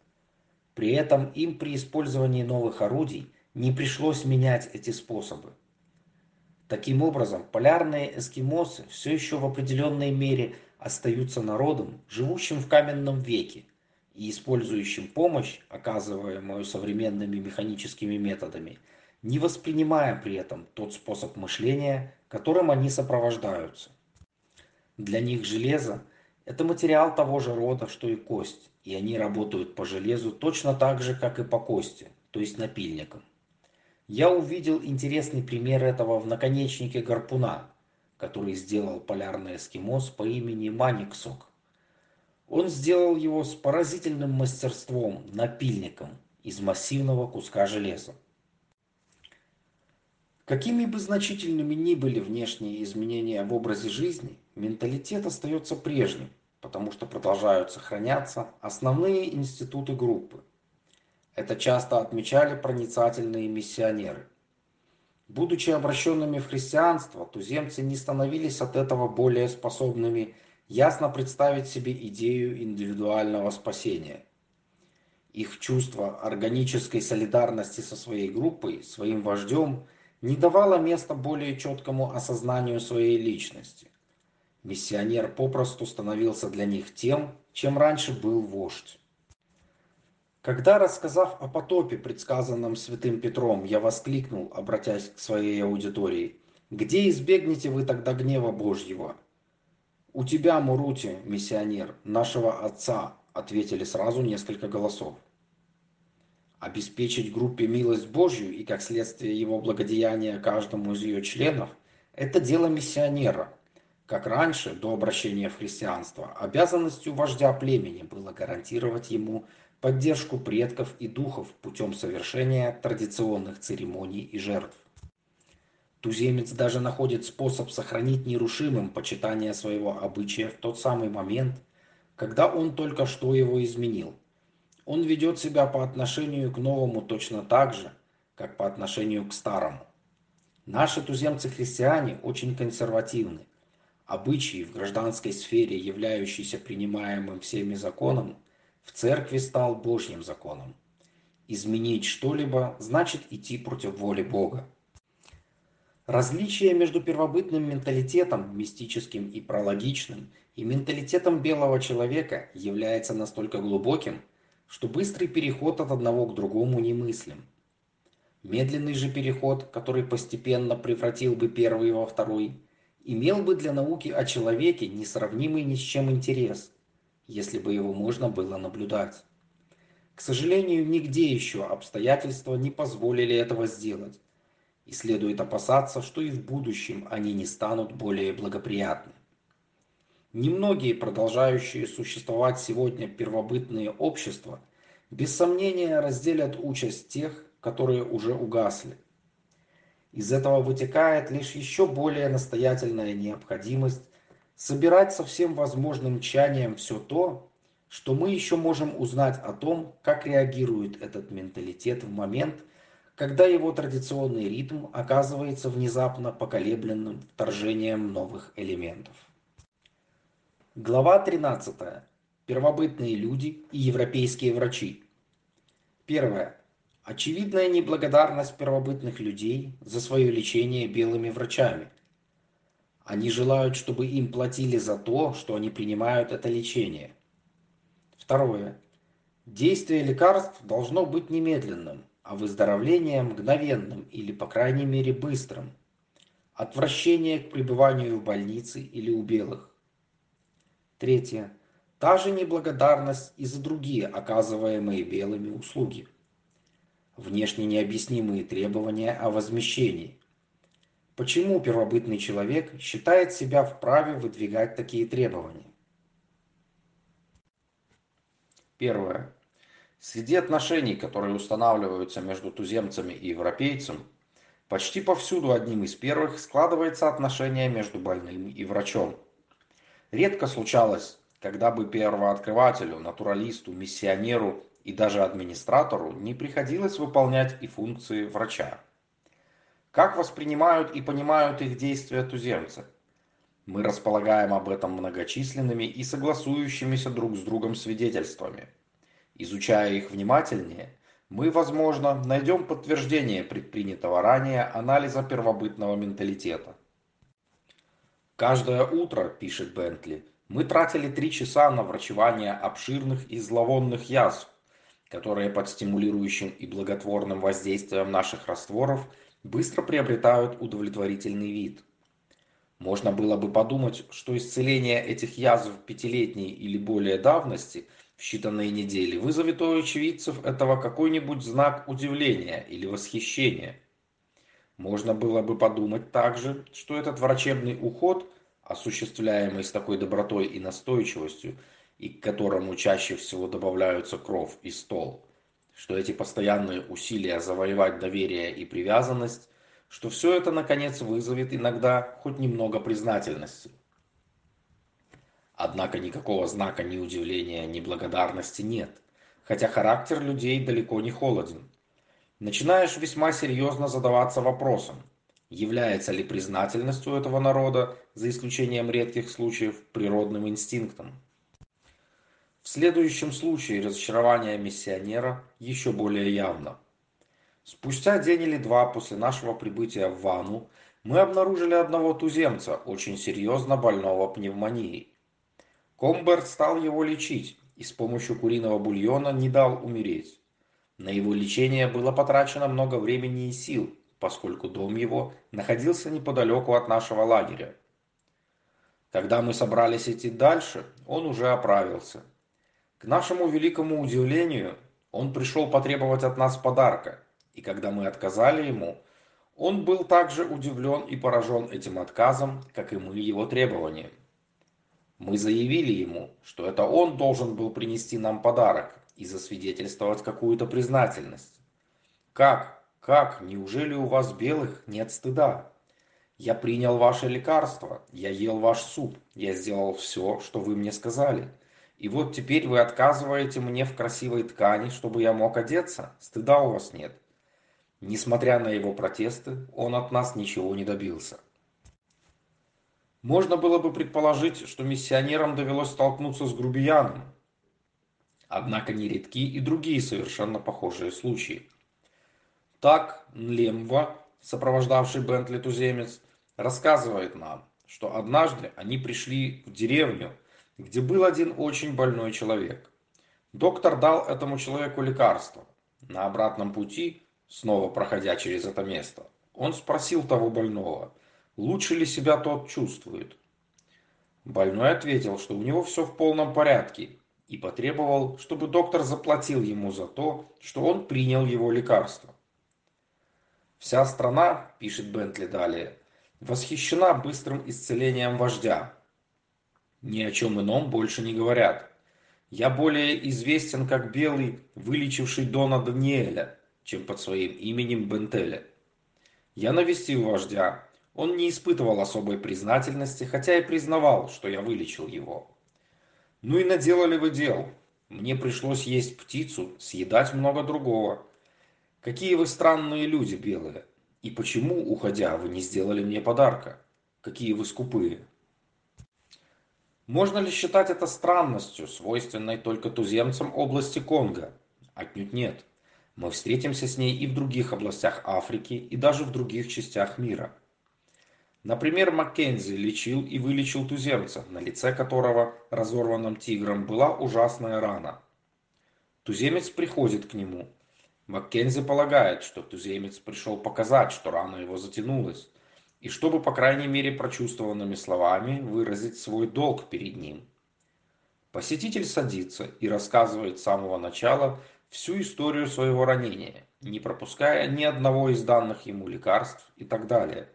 При этом им при использовании новых орудий не пришлось менять эти способы. Таким образом, полярные эскимосы все еще в определенной мере остаются народом, живущим в каменном веке и использующим помощь, оказываемую современными механическими методами, не воспринимая при этом тот способ мышления, которым они сопровождаются. Для них железо – это материал того же рода, что и кость, и они работают по железу точно так же, как и по кости, то есть напильником. Я увидел интересный пример этого в наконечнике гарпуна, который сделал полярный эскимос по имени Маниксок. Он сделал его с поразительным мастерством, напильником из массивного куска железа. Какими бы значительными ни были внешние изменения в образе жизни, менталитет остается прежним, потому что продолжают сохраняться основные институты группы. Это часто отмечали проницательные миссионеры. Будучи обращенными в христианство, туземцы не становились от этого более способными ясно представить себе идею индивидуального спасения. Их чувство органической солидарности со своей группой, своим вождем, не давало места более четкому осознанию своей личности. Миссионер попросту становился для них тем, чем раньше был вождь. Когда, рассказав о потопе, предсказанном святым Петром, я воскликнул, обратясь к своей аудитории, «Где избегнете вы тогда гнева Божьего?» «У тебя, Мурути, миссионер, нашего отца», ответили сразу несколько голосов. Обеспечить группе милость Божью и, как следствие его благодеяния каждому из ее членов, это дело миссионера. Как раньше, до обращения в христианство, обязанностью вождя племени было гарантировать ему поддержку предков и духов путем совершения традиционных церемоний и жертв. Туземец даже находит способ сохранить нерушимым почитание своего обычая в тот самый момент, когда он только что его изменил. Он ведет себя по отношению к новому точно так же, как по отношению к старому. Наши туземцы-христиане очень консервативны. Обычаи в гражданской сфере, являющиеся принимаемым всеми законом, в церкви стал Божьим законом. Изменить что-либо значит идти против воли Бога. Различие между первобытным менталитетом, мистическим и прологичным, и менталитетом белого человека является настолько глубоким, что быстрый переход от одного к другому немыслим. Медленный же переход, который постепенно превратил бы первый во второй, имел бы для науки о человеке несравнимый ни с чем интерес – если бы его можно было наблюдать. К сожалению, нигде еще обстоятельства не позволили этого сделать, и следует опасаться, что и в будущем они не станут более благоприятны. Немногие продолжающие существовать сегодня первобытные общества без сомнения разделят участь тех, которые уже угасли. Из этого вытекает лишь еще более настоятельная необходимость собирать со всем возможным тщанием все то, что мы еще можем узнать о том, как реагирует этот менталитет в момент, когда его традиционный ритм оказывается внезапно поколебленным вторжением новых элементов. Глава 13. Первобытные люди и европейские врачи. Первое. Очевидная неблагодарность первобытных людей за свое лечение белыми врачами – они желают, чтобы им платили за то, что они принимают это лечение. Второе. Действие лекарств должно быть немедленным, а выздоровление мгновенным или, по крайней мере, быстрым. Отвращение к пребыванию в больнице или у белых. Третье. Та же неблагодарность и за другие оказываемые белыми услуги. Внешне необъяснимые требования о возмещении. Почему первобытный человек считает себя вправе выдвигать такие требования? Первое. Среди отношений, которые устанавливаются между туземцами и европейцем, почти повсюду одним из первых складывается отношение между больным и врачом. Редко случалось, когда бы первооткрывателю, натуралисту, миссионеру и даже администратору не приходилось выполнять и функции врача. Как воспринимают и понимают их действия туземцы? Мы располагаем об этом многочисленными и согласующимися друг с другом свидетельствами. Изучая их внимательнее, мы, возможно, найдем подтверждение предпринятого ранее анализа первобытного менталитета. Каждое утро, пишет Бентли, мы тратили три часа на врачевание обширных и зловонных язв, которые под стимулирующим и благотворным воздействием наших растворов быстро приобретают удовлетворительный вид. Можно было бы подумать, что исцеление этих язв пятилетней или более давности в считанные недели вызовет у очевидцев этого какой-нибудь знак удивления или восхищения. Можно было бы подумать также, что этот врачебный уход, осуществляемый с такой добротой и настойчивостью, и к которому чаще всего добавляются кровь и стол, что эти постоянные усилия завоевать доверие и привязанность, что все это наконец вызовет иногда хоть немного признательности. Однако никакого знака ни удивления, ни благодарности нет, хотя характер людей далеко не холоден. Начинаешь весьма серьезно задаваться вопросом, является ли признательность у этого народа, за исключением редких случаев, природным инстинктом. В следующем случае разочарование миссионера еще более явно. Спустя день или два после нашего прибытия в Вану мы обнаружили одного туземца, очень серьезно больного пневмонией. Комберт стал его лечить и с помощью куриного бульона не дал умереть. На его лечение было потрачено много времени и сил, поскольку дом его находился неподалеку от нашего лагеря. Когда мы собрались идти дальше, он уже оправился. К нашему великому удивлению, он пришел потребовать от нас подарка, и когда мы отказали ему, он был также удивлен и поражен этим отказом, как и мы его требованием. Мы заявили ему, что это он должен был принести нам подарок и засвидетельствовать какую-то признательность. Как? Как? Неужели у вас белых нет стыда? Я принял ваше лекарство, я ел ваш суп, я сделал все, что вы мне сказали. И вот теперь вы отказываете мне в красивой ткани, чтобы я мог одеться? Стыда у вас нет. Несмотря на его протесты, он от нас ничего не добился. Можно было бы предположить, что миссионерам довелось столкнуться с грубияном. Однако нередки и другие совершенно похожие случаи. Так Нлемва, сопровождавший Бентли туземец, рассказывает нам, что однажды они пришли в деревню, где был один очень больной человек. Доктор дал этому человеку лекарство. На обратном пути, снова проходя через это место, он спросил того больного, лучше ли себя тот чувствует. Больной ответил, что у него все в полном порядке, и потребовал, чтобы доктор заплатил ему за то, что он принял его лекарство. Вся страна, пишет Бентли далее, восхищена быстрым исцелением вождя, ни о чем ином больше не говорят. Я более известен как Белый, вылечивший Дона Даниэля, чем под своим именем Бентеля. Я навестил вождя. Он не испытывал особой признательности, хотя и признавал, что я вылечил его. Ну и наделали вы дел. Мне пришлось есть птицу, съедать много другого. Какие вы странные люди, белые. И почему, уходя, вы не сделали мне подарка? Какие вы скупые. Можно ли считать это странностью, свойственной только туземцам области Конго? Отнюдь нет. Мы встретимся с ней и в других областях Африки, и даже в других частях мира. Например, Маккензи лечил и вылечил туземца, на лице которого разорванным тигром была ужасная рана. Туземец приходит к нему. Маккензи полагает, что туземец пришел показать, что рана его затянулась, и чтобы, по крайней мере, прочувствованными словами выразить свой долг перед ним. Посетитель садится и рассказывает с самого начала всю историю своего ранения, не пропуская ни одного из данных ему лекарств и так далее.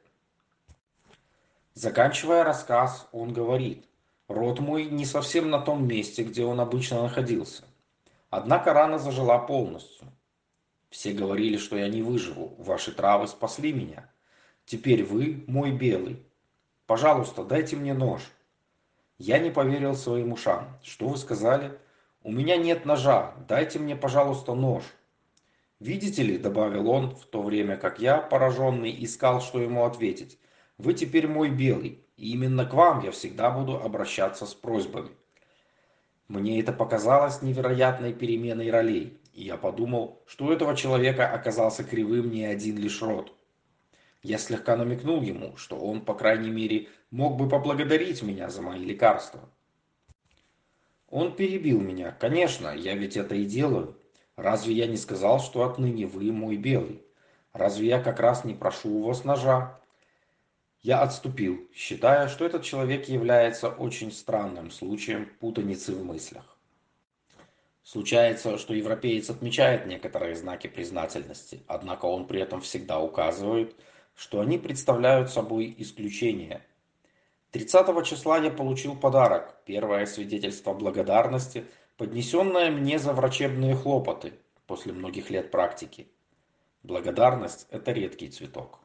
Заканчивая рассказ, он говорит, рот мой не совсем на том месте, где он обычно находился. Однако рана зажила полностью. Все говорили, что я не выживу, ваши травы спасли меня. Теперь вы мой белый. Пожалуйста, дайте мне нож. Я не поверил своим ушам. Что вы сказали? У меня нет ножа. Дайте мне, пожалуйста, нож. Видите ли, добавил он, в то время как я, пораженный, искал, что ему ответить. Вы теперь мой белый, и именно к вам я всегда буду обращаться с просьбами. Мне это показалось невероятной переменой ролей, и я подумал, что у этого человека оказался кривым не один лишь рот. Я слегка намекнул ему, что он, по крайней мере, мог бы поблагодарить меня за мои лекарства. Он перебил меня. Конечно, я ведь это и делаю. Разве я не сказал, что отныне вы мой белый? Разве я как раз не прошу у вас ножа? Я отступил, считая, что этот человек является очень странным случаем путаницы в мыслях. Случается, что европеец отмечает некоторые знаки признательности, однако он при этом всегда указывает, что они представляют собой исключение. 30 числа я получил подарок, первое свидетельство благодарности, поднесенное мне за врачебные хлопоты после многих лет практики. Благодарность – это редкий цветок.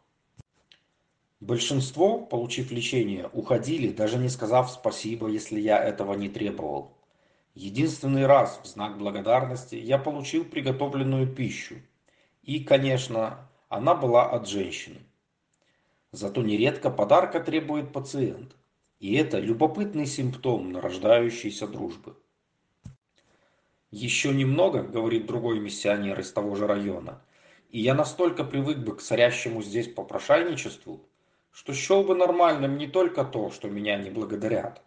Большинство, получив лечение, уходили, даже не сказав спасибо, если я этого не требовал. Единственный раз в знак благодарности я получил приготовленную пищу. И, конечно, она была от женщины. Зато нередко подарка требует пациент. И это любопытный симптом нарождающейся дружбы. «Еще немного», — говорит другой миссионер из того же района, «и я настолько привык бы к царящему здесь попрошайничеству, что счел бы нормальным не только то, что меня не благодарят,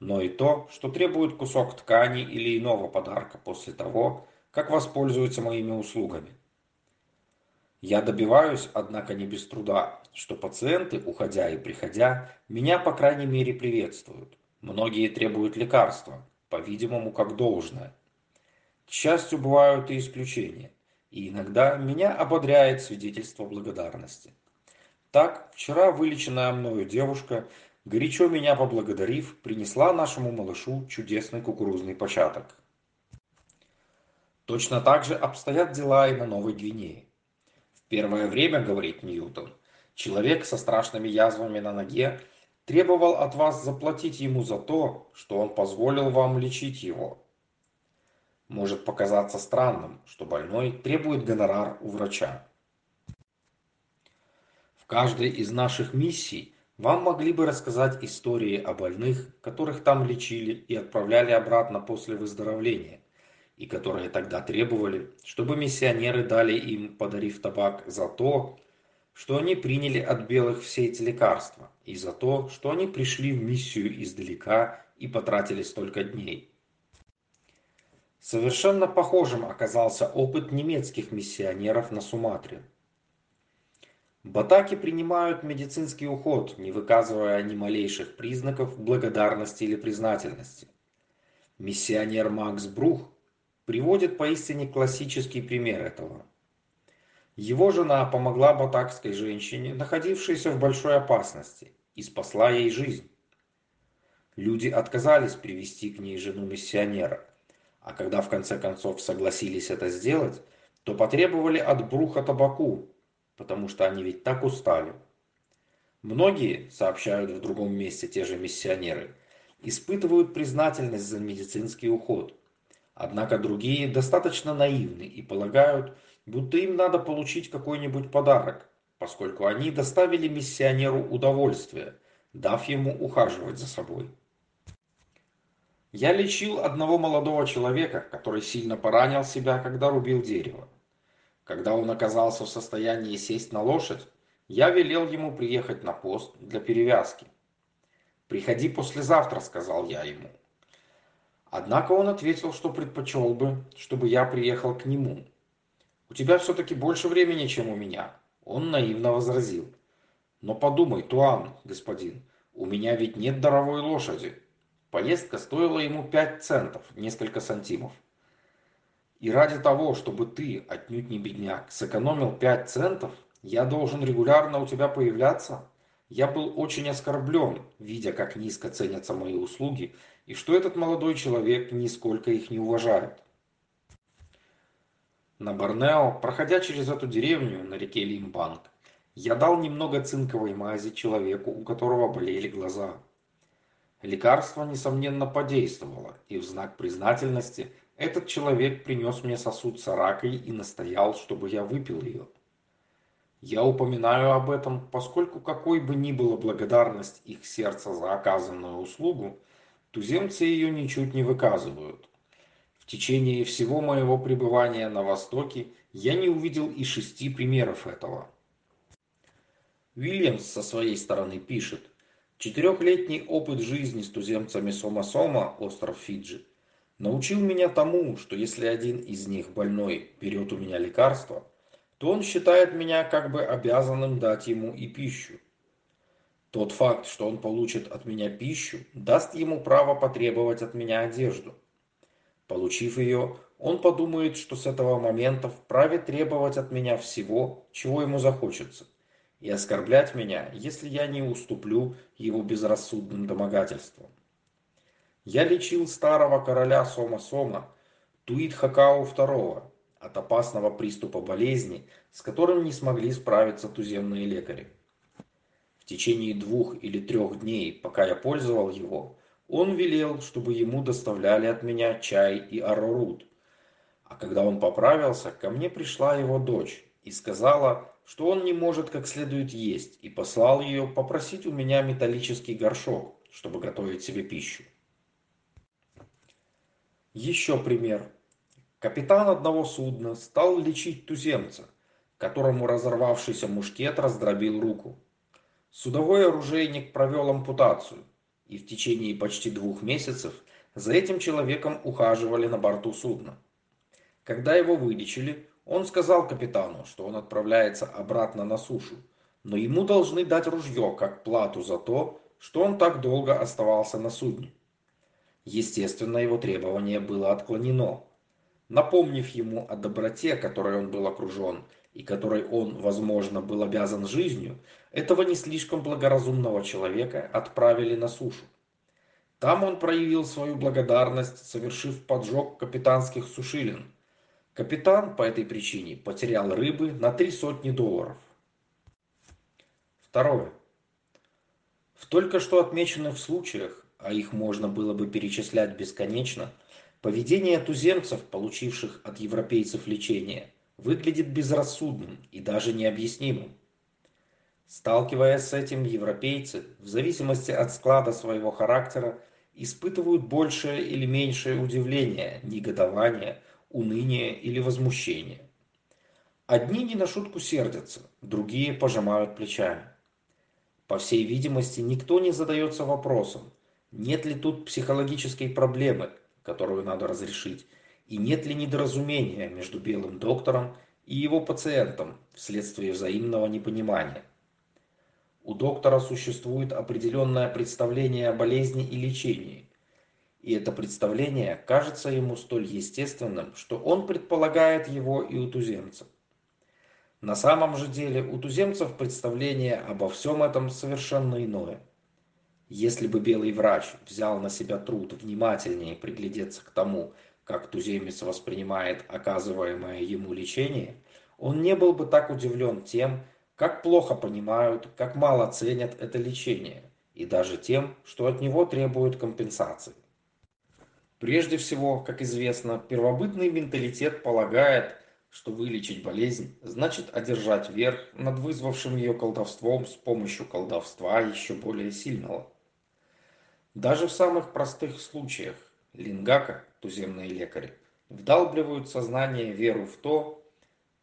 но и то, что требуют кусок ткани или иного подарка после того, как воспользуются моими услугами. Я добиваюсь, однако не без труда, что пациенты, уходя и приходя, меня, по крайней мере, приветствуют. Многие требуют лекарства, по-видимому, как должное. К счастью, бывают и исключения, и иногда меня ободряет свидетельство благодарности. Так, вчера вылеченная мною девушка, горячо меня поблагодарив, принесла нашему малышу чудесный кукурузный початок. Точно так же обстоят дела и на Новой Гвинее первое время, говорит Ньютон, человек со страшными язвами на ноге требовал от вас заплатить ему за то, что он позволил вам лечить его. Может показаться странным, что больной требует гонорар у врача. Каждой из наших миссий вам могли бы рассказать истории о больных, которых там лечили и отправляли обратно после выздоровления и которые тогда требовали, чтобы миссионеры дали им, подарив табак, за то, что они приняли от белых все эти лекарства, и за то, что они пришли в миссию издалека и потратили столько дней. Совершенно похожим оказался опыт немецких миссионеров на Суматре. Батаки принимают медицинский уход, не выказывая ни малейших признаков благодарности или признательности. Миссионер Макс Брух приводит поистине классический пример этого. Его жена помогла батакской женщине, находившейся в большой опасности, и спасла ей жизнь. Люди отказались привести к ней жену миссионера, а когда в конце концов согласились это сделать, то потребовали от Бруха табаку, потому что они ведь так устали. Многие, сообщают в другом месте те же миссионеры, испытывают признательность за медицинский уход – Однако другие достаточно наивны и полагают, будто им надо получить какой-нибудь подарок, поскольку они доставили миссионеру удовольствие, дав ему ухаживать за собой. Я лечил одного молодого человека, который сильно поранил себя, когда рубил дерево. Когда он оказался в состоянии сесть на лошадь, я велел ему приехать на пост для перевязки. «Приходи послезавтра», — сказал я ему. Однако он ответил, что предпочел бы, чтобы я приехал к нему. «У тебя все-таки больше времени, чем у меня», — он наивно возразил. «Но подумай, Туан, господин, у меня ведь нет даровой лошади». Поездка стоила ему пять центов, несколько сантимов. И ради того, чтобы ты, отнюдь не бедняк, сэкономил пять центов, я должен регулярно у тебя появляться? Я был очень оскорблен, видя, как низко ценятся мои услуги, и что этот молодой человек нисколько их не уважает. На Борнео, проходя через эту деревню на реке Лимбанг, я дал немного цинковой мази человеку, у которого болели глаза. Лекарство, несомненно, подействовало, и в знак признательности этот человек принес мне сосуд с аракой и настоял, чтобы я выпил ее. Я упоминаю об этом, поскольку какой бы ни была благодарность их сердца за оказанную услугу, туземцы ее ничуть не выказывают. В течение всего моего пребывания на Востоке я не увидел и шести примеров этого. Уильямс со своей стороны пишет, четырехлетний опыт жизни с туземцами Сома-Сома, остров Фиджи, научил меня тому, что если один из них больной берет у меня лекарство, то он считает меня как бы обязанным дать ему и пищу. Тот факт, что он получит от меня пищу, даст ему право потребовать от меня одежду. Получив ее, он подумает, что с этого момента вправе требовать от меня всего, чего ему захочется, и оскорблять меня, если я не уступлю его безрассудным домогательствам. Я лечил старого короля Сома-Сома, Туит-Хакау II, от опасного приступа болезни, с которым не смогли справиться туземные лекари. В течение двух или трех дней, пока я пользовал его, он велел, чтобы ему доставляли от меня чай и арорут. А когда он поправился, ко мне пришла его дочь и сказала, что он не может как следует есть, и послал ее попросить у меня металлический горшок, чтобы готовить себе пищу. Еще пример. Капитан одного судна стал лечить туземца, которому разорвавшийся мушкет раздробил руку. Судовой оружейник провел ампутацию, и в течение почти двух месяцев за этим человеком ухаживали на борту судна. Когда его вылечили, он сказал капитану, что он отправляется обратно на сушу, но ему должны дать ружье как плату за то, что он так долго оставался на судне. Естественно, его требование было отклонено, напомнив ему о доброте, которой он был окружен, и которой он, возможно, был обязан жизнью, этого не слишком благоразумного человека отправили на сушу. Там он проявил свою благодарность, совершив поджог капитанских сушилин. Капитан по этой причине потерял рыбы на три сотни долларов. Второе. В только что отмеченных случаях, а их можно было бы перечислять бесконечно, Поведение туземцев, получивших от европейцев лечение, выглядит безрассудным и даже необъяснимым. Сталкиваясь с этим, европейцы, в зависимости от склада своего характера, испытывают большее или меньшее удивление, негодование, уныние или возмущение. Одни не на шутку сердятся, другие пожимают плечами. По всей видимости, никто не задается вопросом, нет ли тут психологической проблемы, которую надо разрешить, и нет ли недоразумения между белым доктором и его пациентом вследствие взаимного непонимания. У доктора существует определенное представление о болезни и лечении, и это представление кажется ему столь естественным, что он предполагает его и у туземцев. На самом же деле у туземцев представление обо всем этом совершенно иное – если бы белый врач взял на себя труд внимательнее приглядеться к тому, как туземец воспринимает оказываемое ему лечение, он не был бы так удивлен тем, как плохо понимают, как мало ценят это лечение, и даже тем, что от него требуют компенсации. Прежде всего, как известно, первобытный менталитет полагает, что вылечить болезнь значит одержать верх над вызвавшим ее колдовством с помощью колдовства еще более сильного. Даже в самых простых случаях лингака, туземные лекари, вдалбливают сознание веру в то,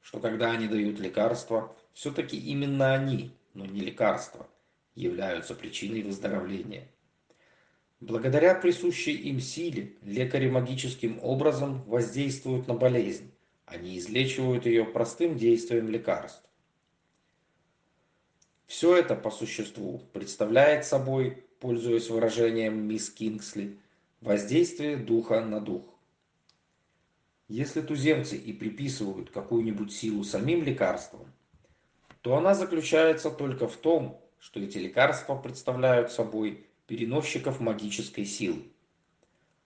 что когда они дают лекарства, все-таки именно они, но не лекарства, являются причиной выздоровления. Благодаря присущей им силе лекари магическим образом воздействуют на болезнь, они излечивают ее простым действием лекарств. Все это по существу представляет собой пользуясь выражением мисс Кингсли, воздействие духа на дух. Если туземцы и приписывают какую-нибудь силу самим лекарствам, то она заключается только в том, что эти лекарства представляют собой переносчиков магической силы.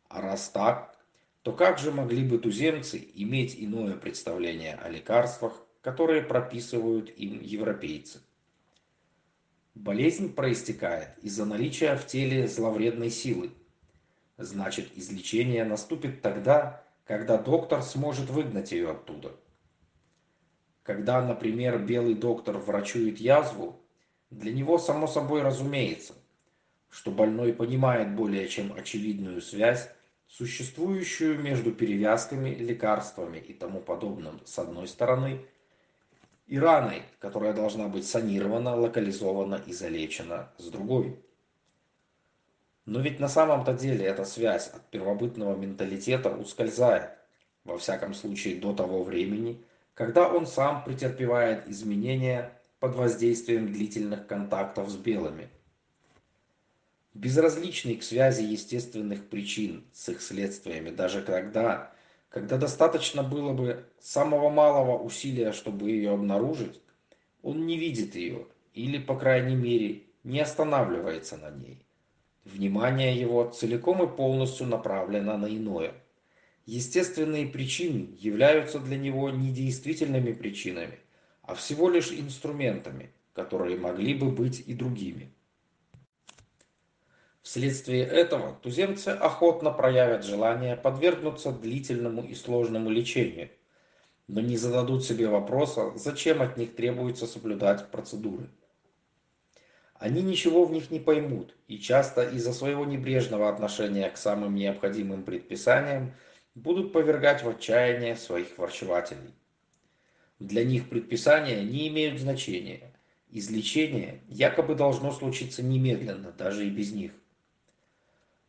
А раз так, то как же могли бы туземцы иметь иное представление о лекарствах, которые прописывают им европейцы? Болезнь проистекает из-за наличия в теле зловредной силы. Значит, излечение наступит тогда, когда доктор сможет выгнать ее оттуда. Когда, например, белый доктор врачует язву, для него само собой разумеется, что больной понимает более чем очевидную связь, существующую между перевязками, лекарствами и тому подобным с одной стороны, и раной, которая должна быть санирована, локализована и залечена с другой. Но ведь на самом-то деле эта связь от первобытного менталитета ускользает, во всяком случае до того времени, когда он сам претерпевает изменения под воздействием длительных контактов с белыми. Безразличный к связи естественных причин с их следствиями, даже тогда, когда достаточно было бы самого малого усилия, чтобы ее обнаружить, он не видит ее или, по крайней мере, не останавливается на ней. Внимание его целиком и полностью направлено на иное. Естественные причины являются для него не действительными причинами, а всего лишь инструментами, которые могли бы быть и другими. Вследствие этого туземцы охотно проявят желание подвергнуться длительному и сложному лечению, но не зададут себе вопроса, зачем от них требуется соблюдать процедуры. Они ничего в них не поймут, и часто из-за своего небрежного отношения к самым необходимым предписаниям будут повергать в отчаяние своих врачевателей. Для них предписания не имеют значения. Излечение якобы должно случиться немедленно, даже и без них.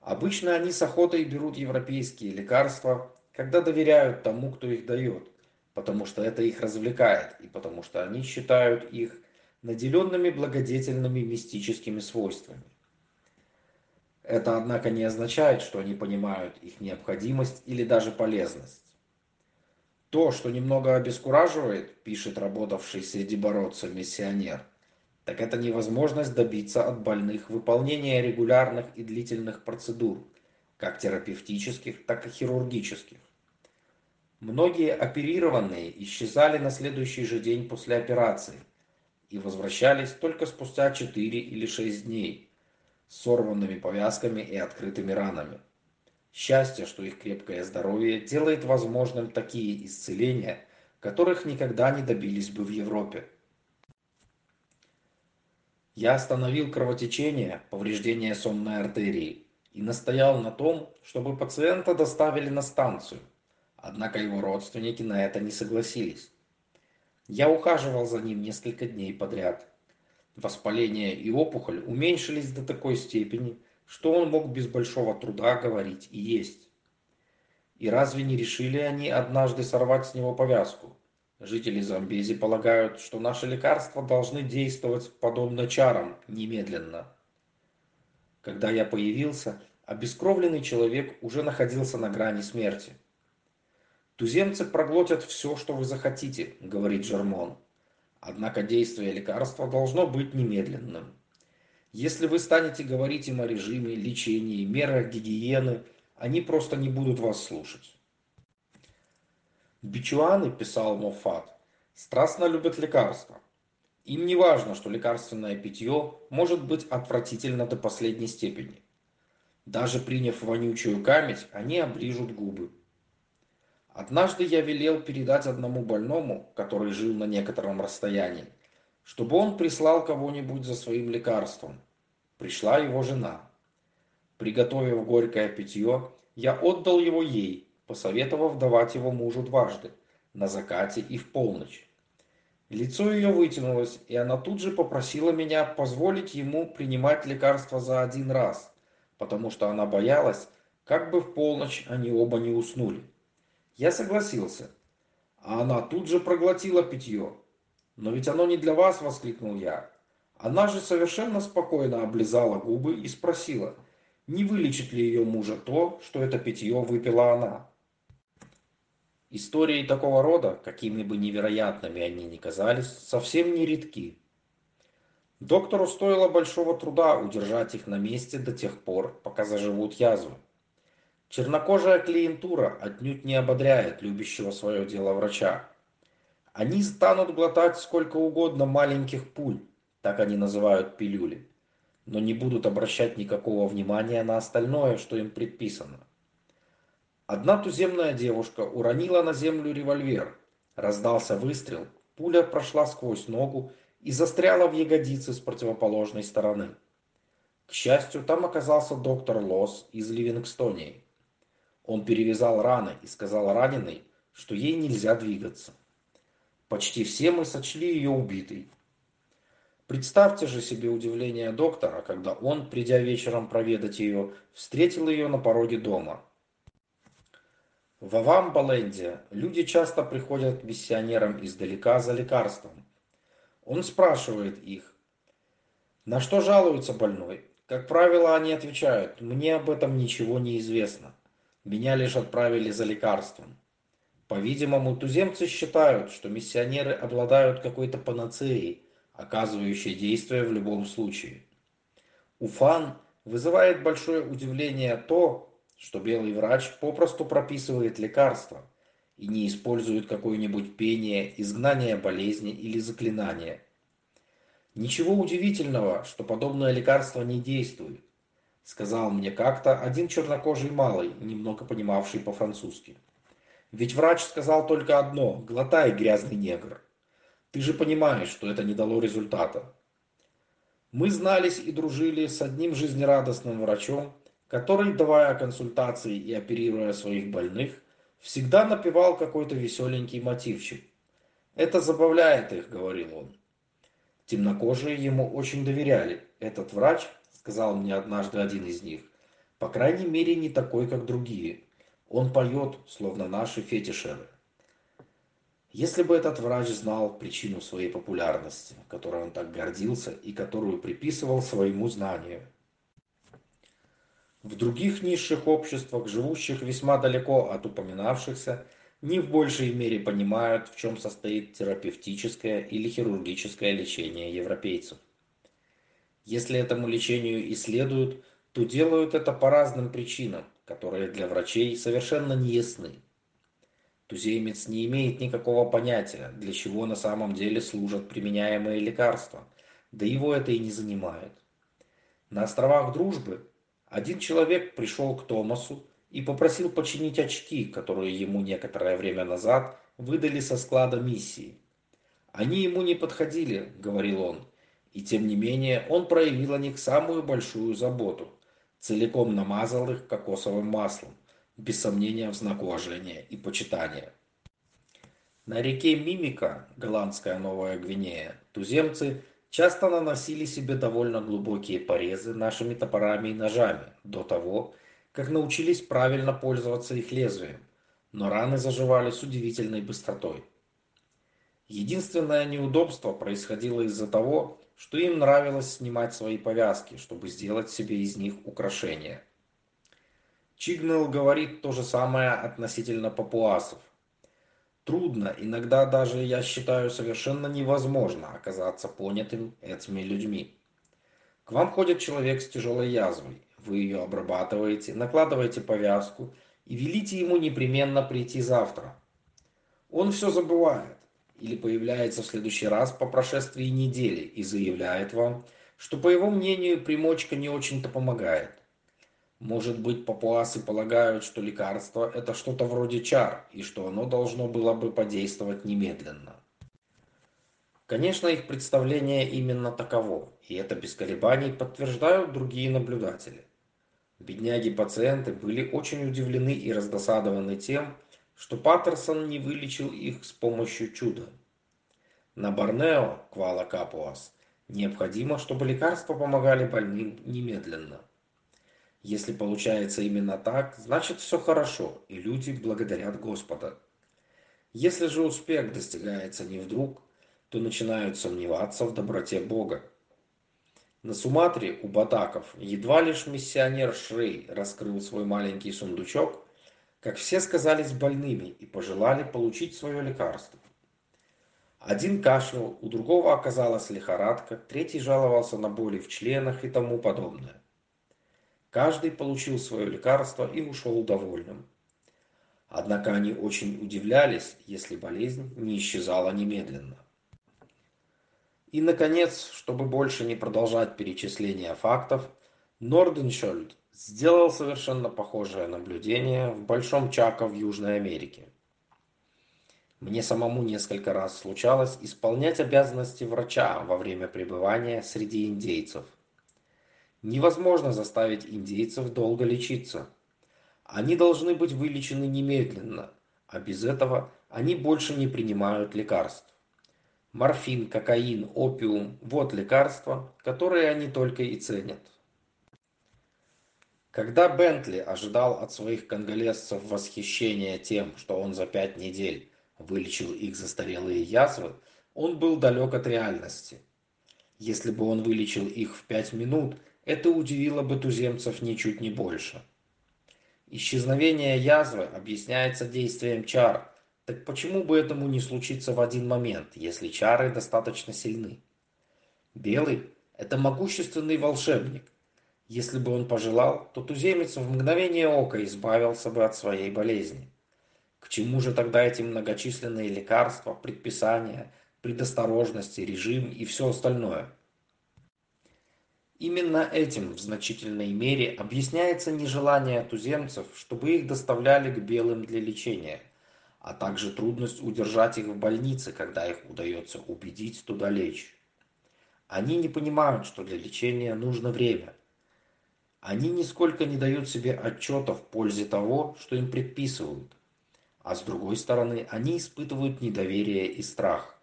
Обычно они с охотой берут европейские лекарства, когда доверяют тому, кто их дает, потому что это их развлекает и потому что они считают их наделенными благодетельными мистическими свойствами. Это, однако, не означает, что они понимают их необходимость или даже полезность. То, что немного обескураживает, пишет работавший среди бородца миссионер – так это невозможность добиться от больных выполнения регулярных и длительных процедур, как терапевтических, так и хирургических. Многие оперированные исчезали на следующий же день после операции и возвращались только спустя 4 или 6 дней с сорванными повязками и открытыми ранами. Счастье, что их крепкое здоровье делает возможным такие исцеления, которых никогда не добились бы в Европе. Я остановил кровотечение, повреждение сонной артерии и настоял на том, чтобы пациента доставили на станцию. Однако его родственники на это не согласились. Я ухаживал за ним несколько дней подряд. Воспаление и опухоль уменьшились до такой степени, что он мог без большого труда говорить и есть. И разве не решили они однажды сорвать с него повязку? Жители Замбези полагают, что наши лекарства должны действовать подобно чарам немедленно. Когда я появился, обескровленный человек уже находился на грани смерти. «Туземцы проглотят все, что вы захотите», — говорит Жермон. Однако действие лекарства должно быть немедленным. Если вы станете говорить им о режиме, лечении, мерах гигиены, они просто не будут вас слушать. Бичуаны, писал Моффат, страстно любят лекарства. Им не важно, что лекарственное питье может быть отвратительно до последней степени. Даже приняв вонючую камедь, они оближут губы. Однажды я велел передать одному больному, который жил на некотором расстоянии, чтобы он прислал кого-нибудь за своим лекарством. Пришла его жена. Приготовив горькое питье, я отдал его ей, посоветовав давать его мужу дважды, на закате и в полночь. Лицо ее вытянулось, и она тут же попросила меня позволить ему принимать лекарство за один раз, потому что она боялась, как бы в полночь они оба не уснули. Я согласился, а она тут же проглотила питье. «Но ведь оно не для вас!» — воскликнул я. Она же совершенно спокойно облизала губы и спросила, не вылечит ли ее мужа то, что это питье выпила она. Истории такого рода, какими бы невероятными они ни казались, совсем не редки. Доктору стоило большого труда удержать их на месте до тех пор, пока заживут язвы. Чернокожая клиентура отнюдь не ободряет любящего свое дело врача. Они станут глотать сколько угодно маленьких пуль, так они называют пилюли, но не будут обращать никакого внимания на остальное, что им предписано. Одна туземная девушка уронила на землю револьвер. Раздался выстрел, пуля прошла сквозь ногу и застряла в ягодице с противоположной стороны. К счастью, там оказался доктор Лосс из Ливингстонии. Он перевязал раны и сказал раненой, что ей нельзя двигаться. Почти все мы сочли ее убитой. Представьте же себе удивление доктора, когда он, придя вечером проведать ее, встретил ее на пороге дома. В Авамбаленде люди часто приходят к миссионерам издалека за лекарством. Он спрашивает их, на что жалуется больной. Как правило, они отвечают, мне об этом ничего не известно. Меня лишь отправили за лекарством. По-видимому, туземцы считают, что миссионеры обладают какой-то панацеей, оказывающей действие в любом случае. У фан вызывает большое удивление то, что белый врач попросту прописывает лекарства и не использует какое-нибудь пение, изгнание болезни или заклинание. Ничего удивительного, что подобное лекарство не действует, сказал мне как-то один чернокожий малый, немного понимавший по-французски. Ведь врач сказал только одно: глотай, грязный негр. Ты же понимаешь, что это не дало результата. Мы знались и дружили с одним жизнерадостным врачом, который, давая консультации и оперируя своих больных, всегда напевал какой-то веселенький мотивчик. Это забавляет их, говорил он. Темнокожие ему очень доверяли. Этот врач, сказал мне однажды один из них, по крайней мере не такой, как другие. Он поет, словно наши фетишеры. Если бы этот врач знал причину своей популярности, которой он так гордился и которую приписывал своему знанию. В других низших обществах, живущих весьма далеко от упоминавшихся, не в большей мере понимают, в чем состоит терапевтическое или хирургическое лечение европейцев. Если этому лечению и следуют, то делают это по разным причинам, которые для врачей совершенно не ясны. Туземец не имеет никакого понятия, для чего на самом деле служат применяемые лекарства, да его это и не занимает. На островах Дружбы один человек пришел к Томасу и попросил починить очки, которые ему некоторое время назад выдали со склада миссии. Они ему не подходили, говорил он, и тем не менее он проявил о них самую большую заботу целиком намазал их кокосовым маслом, без сомнения в знак уважения и почитания. На реке Мимика, голландская Новая Гвинея, туземцы часто наносили себе довольно глубокие порезы нашими топорами и ножами до того, как научились правильно пользоваться их лезвием, но раны заживали с удивительной быстротой. Единственное неудобство происходило из-за того, что им нравилось снимать свои повязки, чтобы сделать себе из них украшения. Чигнелл говорит то же самое относительно папуасов. Трудно, иногда даже я считаю совершенно невозможно оказаться понятым этими людьми. К вам ходит человек с тяжелой язвой, вы ее обрабатываете, накладываете повязку и велите ему непременно прийти завтра. Он все забывает или появляется в следующий раз по прошествии недели и заявляет вам, что по его мнению примочка не очень-то помогает. Может быть, папуасы полагают, что лекарство это что-то вроде чар и что оно должно было бы подействовать немедленно. Конечно, их представление именно таково, и это без колебаний подтверждают другие наблюдатели. Бедняги-пациенты были очень удивлены и раздосадованы тем, что Паттерсон не вылечил их с помощью чуда. На Борнео, Квала Капуас, необходимо, чтобы лекарства помогали больным немедленно. Если получается именно так, значит все хорошо, и люди благодарят Господа. Если же успех достигается не вдруг, то начинают сомневаться в доброте Бога. На Суматре у батаков едва лишь миссионер Шрей раскрыл свой маленький сундучок, как все сказались больными и пожелали получить свое лекарство. Один кашлял, у другого оказалась лихорадка, третий жаловался на боли в членах и тому подобное. Каждый получил свое лекарство и ушел довольным. Однако они очень удивлялись, если болезнь не исчезала немедленно. И, наконец, чтобы больше не продолжать перечисление фактов, Норденшольд сделал совершенно похожее наблюдение в Большом Чако в Южной Америке. Мне самому несколько раз случалось исполнять обязанности врача во время пребывания среди индейцев. Невозможно заставить индейцев долго лечиться. Они должны быть вылечены немедленно, а без этого они больше не принимают лекарств. Морфин, кокаин, опиум – вот лекарства, которые они только и ценят. Когда Бентли ожидал от своих конголезцев восхищения тем, что он за пять недель вылечил их застарелые язвы, он был далек от реальности. Если бы он вылечил их в пять минут, это удивило бы туземцев ничуть не больше. Исчезновение язвы объясняется действием чар. Так почему бы этому не случиться в один момент, если чары достаточно сильны? Белый – это могущественный волшебник. Если бы он пожелал, то туземец в мгновение ока избавился бы от своей болезни. К чему же тогда эти многочисленные лекарства, предписания, предосторожности, режим и все остальное? Именно этим в значительной мере объясняется нежелание туземцев, чтобы их доставляли к белым для лечения, а также трудность удержать их в больнице, когда их удается убедить туда лечь. Они не понимают, что для лечения нужно время. Они нисколько не дают себе отчета в пользе того, что им предписывают – а с другой стороны, они испытывают недоверие и страх.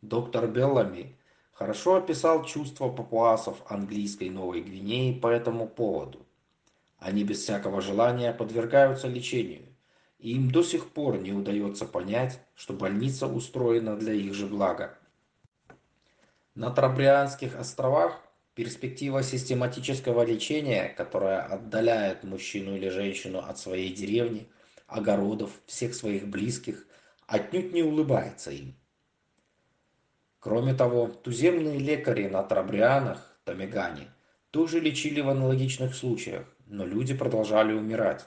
Доктор Беллами хорошо описал чувства папуасов английской Новой Гвинеи по этому поводу. Они без всякого желания подвергаются лечению, и им до сих пор не удается понять, что больница устроена для их же блага. На Трабрианских островах перспектива систематического лечения, которая отдаляет мужчину или женщину от своей деревни – огородов, всех своих близких, отнюдь не улыбается им. Кроме того, туземные лекари на Трабрианах, Тамегане, тоже лечили в аналогичных случаях, но люди продолжали умирать.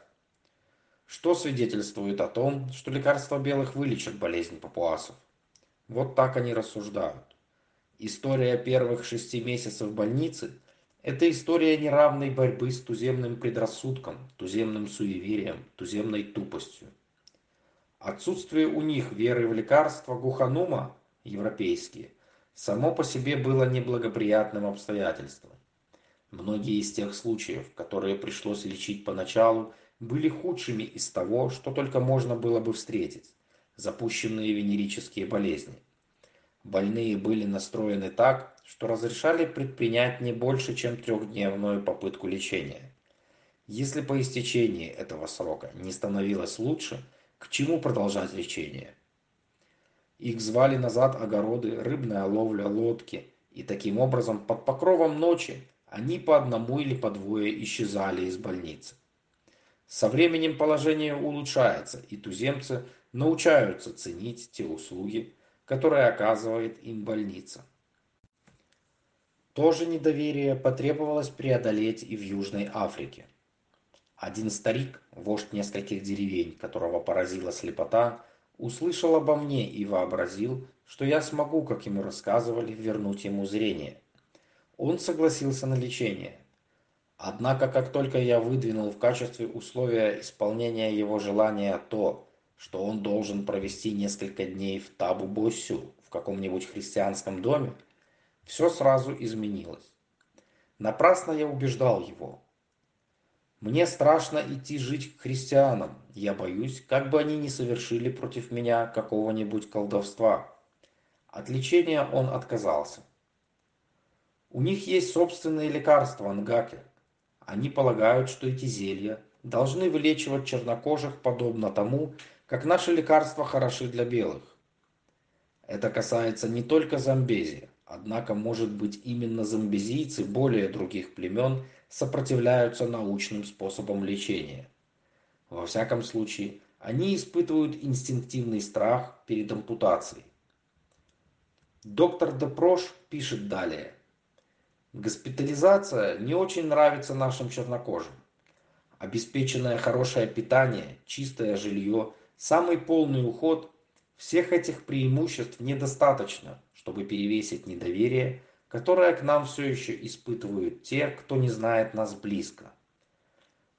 Что свидетельствует о том, что лекарства белых вылечат болезнь папуасов. Вот так они рассуждают. История первых шести месяцев в больнице – это история неравной борьбы с туземным предрассудком, туземным суеверием, туземной тупостью. Отсутствие у них веры в лекарства Гуханума, европейские, само по себе было неблагоприятным обстоятельством. Многие из тех случаев, которые пришлось лечить поначалу, были худшими из того, что только можно было бы встретить – запущенные венерические болезни. Больные были настроены так, что разрешали предпринять не больше, чем трехдневную попытку лечения. Если по истечении этого срока не становилось лучше, к чему продолжать лечение? Их звали назад огороды, рыбная ловля, лодки, и таким образом под покровом ночи они по одному или по двое исчезали из больницы. Со временем положение улучшается, и туземцы научаются ценить те услуги, которые оказывает им больница. То же недоверие потребовалось преодолеть и в Южной Африке. Один старик, вождь нескольких деревень, которого поразила слепота, услышал обо мне и вообразил, что я смогу, как ему рассказывали, вернуть ему зрение. Он согласился на лечение. Однако, как только я выдвинул в качестве условия исполнения его желания то, что он должен провести несколько дней в Табу-Боссю в каком-нибудь христианском доме, все сразу изменилось. Напрасно я убеждал его. Мне страшно идти жить к христианам. Я боюсь, как бы они не совершили против меня какого-нибудь колдовства. От лечения он отказался. У них есть собственные лекарства Нгаке. Они полагают, что эти зелья должны вылечивать чернокожих подобно тому, как наши лекарства хороши для белых. Это касается не только Замбези. Однако, может быть, именно замбезийцы более других племен сопротивляются научным способам лечения. Во всяком случае, они испытывают инстинктивный страх перед ампутацией. Доктор Депрош пишет далее. Госпитализация не очень нравится нашим чернокожим. Обеспеченное хорошее питание, чистое жилье, самый полный уход – всех этих преимуществ недостаточно, чтобы перевесить недоверие, которое к нам все еще испытывают те, кто не знает нас близко.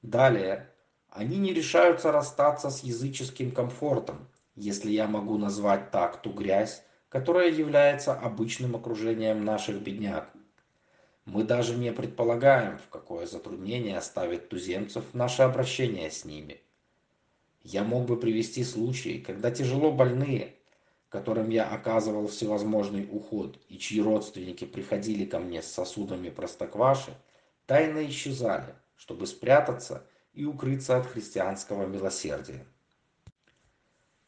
Далее, они не решаются расстаться с языческим комфортом, если я могу назвать так ту грязь, которая является обычным окружением наших бедняк. Мы даже не предполагаем, в какое затруднение ставит туземцев наше обращение с ними. Я мог бы привести случаи, когда тяжело больные, которым я оказывал всевозможный уход и чьи родственники приходили ко мне с сосудами простокваши, тайно исчезали, чтобы спрятаться и укрыться от христианского милосердия.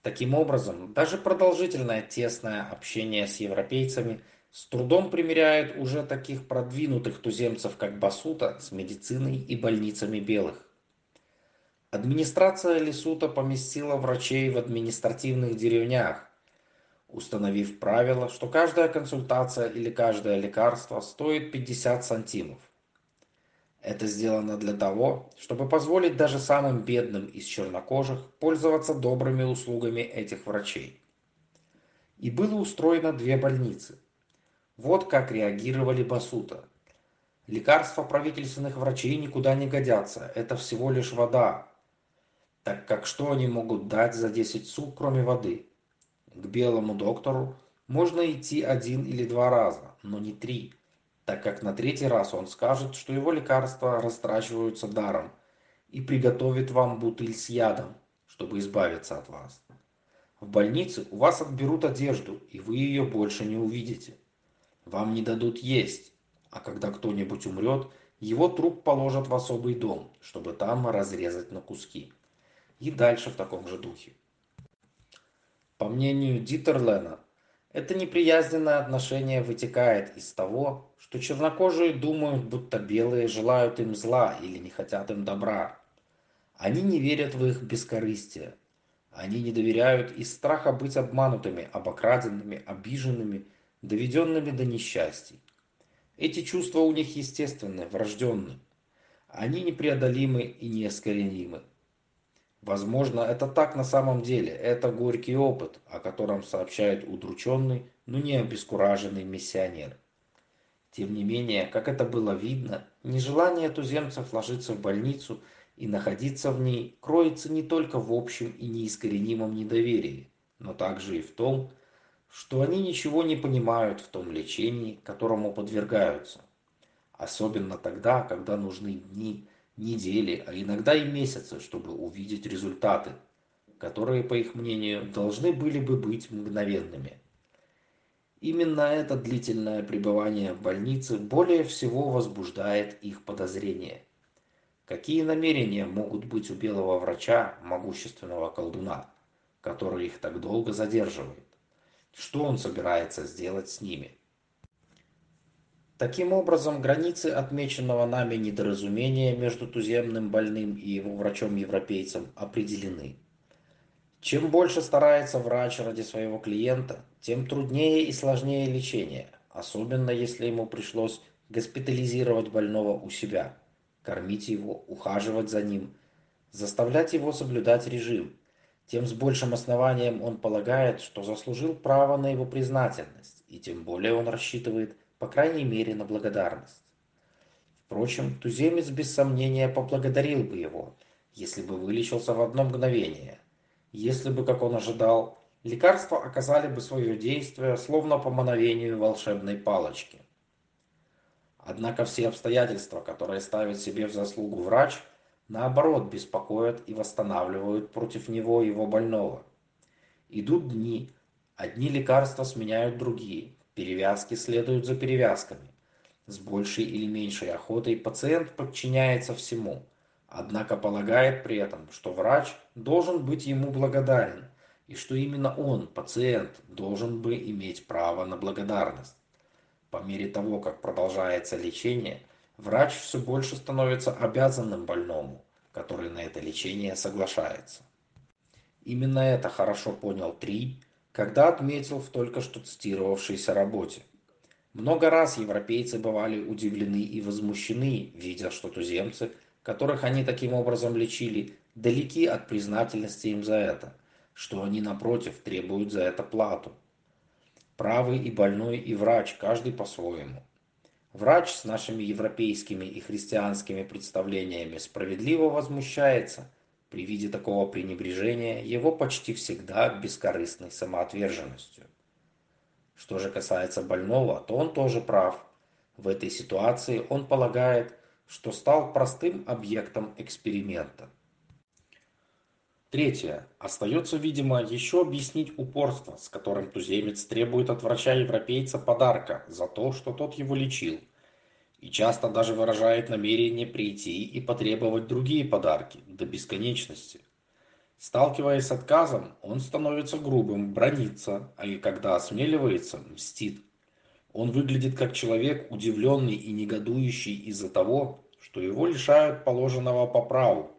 Таким образом, даже продолжительное тесное общение с европейцами с трудом примиряет уже таких продвинутых туземцев, как Басута, с медициной и больницами белых. Администрация Лесута поместила врачей в административных деревнях, установив правило, что каждая консультация или каждое лекарство стоит 50 сантимов. Это сделано для того, чтобы позволить даже самым бедным из чернокожих пользоваться добрыми услугами этих врачей. И было устроено две больницы. Вот как реагировали Басута. Лекарства правительственных врачей никуда не годятся, это всего лишь вода. Так как что они могут дать за 10 сук, кроме воды? К белому доктору можно идти один или два раза, но не три так как на третий раз он скажет, что его лекарства растрачиваются даром и приготовит вам бутыль с ядом, чтобы избавиться от вас. В больнице у вас отберут одежду, и вы ее больше не увидите. Вам не дадут есть, а когда кто-нибудь умрет, его труп положат в особый дом, чтобы там разрезать на куски. И дальше в таком же духе. По мнению Дитерлена, это неприязненное отношение вытекает из того, что чернокожие думают, будто белые желают им зла или не хотят им добра. Они не верят в их бескорыстие. Они не доверяют из страха быть обманутыми, обокраденными, обиженными, доведенными до несчастий. Эти чувства у них естественны, врожденны. Они непреодолимы и неискоренимы. Возможно, это так на самом деле. Это горький опыт, о котором сообщает удрученный, но не обескураженный миссионер. Тем не менее, как это было видно, нежелание туземцев ложиться в больницу и находиться в ней кроется не только в общем и неискоренимом недоверии, но также и в том, что они ничего не понимают в том лечении, которому подвергаются. Особенно тогда, когда нужны дни, недели, а иногда и месяцы, чтобы увидеть результаты, которые, по их мнению, должны были бы быть мгновенными. Именно это длительное пребывание в больнице более всего возбуждает их подозрения. Какие намерения могут быть у белого врача, могущественного колдуна, который их так долго задерживает? Что он собирается сделать с ними? Таким образом, границы отмеченного нами недоразумения между туземным больным и его врачом-европейцем определены. Чем больше старается врач ради своего клиента, тем труднее и сложнее лечение, особенно если ему пришлось госпитализировать больного у себя, кормить его, ухаживать за ним, заставлять его соблюдать режим. Тем с большим основанием он полагает, что заслужил право на его признательность, и тем более он рассчитывает по крайней мере на благодарность. Впрочем, туземец без сомнения поблагодарил бы его, если бы вылечился в одно мгновение. Если бы, как он ожидал, лекарства оказали бы свое действие, словно по мановению волшебной палочки. Однако все обстоятельства, которые ставит себе в заслугу врач, наоборот беспокоят и восстанавливают против него его больного. Идут дни, одни лекарства сменяют другие, Перевязки следуют за перевязками. С большей или меньшей охотой пациент подчиняется всему, однако полагает при этом, что врач должен быть ему благодарен, и что именно он, пациент, должен бы иметь право на благодарность. По мере того, как продолжается лечение, врач все больше становится обязанным больному, который на это лечение соглашается. Именно это хорошо понял Три когда отметил в только что цитировавшейся работе. Много раз европейцы бывали удивлены и возмущены, видя, что туземцы, которых они таким образом лечили, далеки от признательности им за это, что они, напротив, требуют за это плату. Правый и больной, и врач, каждый по-своему. Врач с нашими европейскими и христианскими представлениями справедливо возмущается при виде такого пренебрежения его почти всегда бескорыстной самоотверженностью. Что же касается больного, то он тоже прав. В этой ситуации он полагает, что стал простым объектом эксперимента. Третье. Остается, видимо, еще объяснить упорство, с которым туземец требует от врача-европейца подарка за то, что тот его лечил, и часто даже выражает намерение прийти и потребовать другие подарки до бесконечности. Сталкиваясь с отказом, он становится грубым, бронится, а и когда осмеливается, мстит. Он выглядит как человек, удивленный и негодующий из-за того, что его лишают положенного по праву,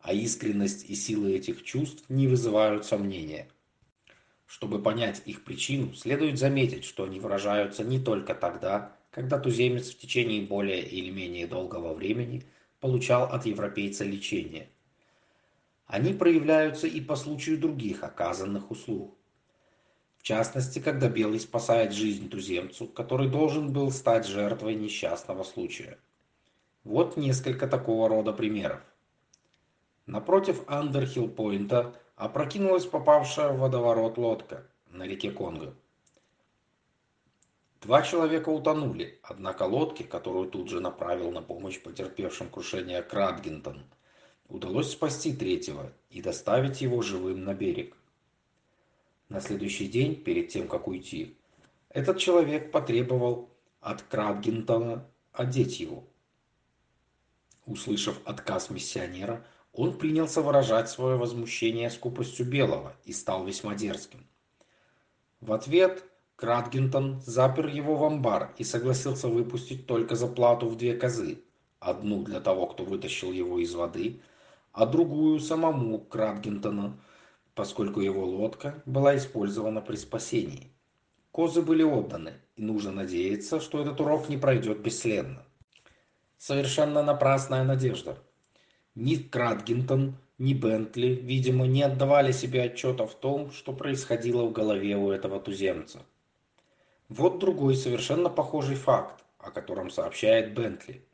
а искренность и силы этих чувств не вызывают сомнения. Чтобы понять их причину, следует заметить, что они выражаются не только тогда, когда туземец в течение более или менее долгого времени получал от европейца лечение. Они проявляются и по случаю других оказанных услуг. В частности, когда белый спасает жизнь туземцу, который должен был стать жертвой несчастного случая. Вот несколько такого рода примеров. Напротив Андерхилл-Пойнта опрокинулась попавшая в водоворот лодка на реке Конго. Два человека утонули, однако лодке, которую тут же направил на помощь потерпевшим крушение Крадгентон, удалось спасти третьего и доставить его живым на берег. На следующий день, перед тем, как уйти, этот человек потребовал от Крадгентона одеть его. Услышав отказ миссионера, он принялся выражать свое возмущение скупостью белого и стал весьма дерзким. В ответ Кратгентон запер его в амбар и согласился выпустить только за плату в две козы, одну для того, кто вытащил его из воды, а другую самому Кратгентону, поскольку его лодка была использована при спасении. Козы были отданы, и нужно надеяться, что этот урок не пройдет бесследно. Совершенно напрасная надежда. Ни Кратгентон, ни Бентли, видимо, не отдавали себе отчета в том, что происходило в голове у этого туземца. Вот другой совершенно похожий факт, о котором сообщает Бентли.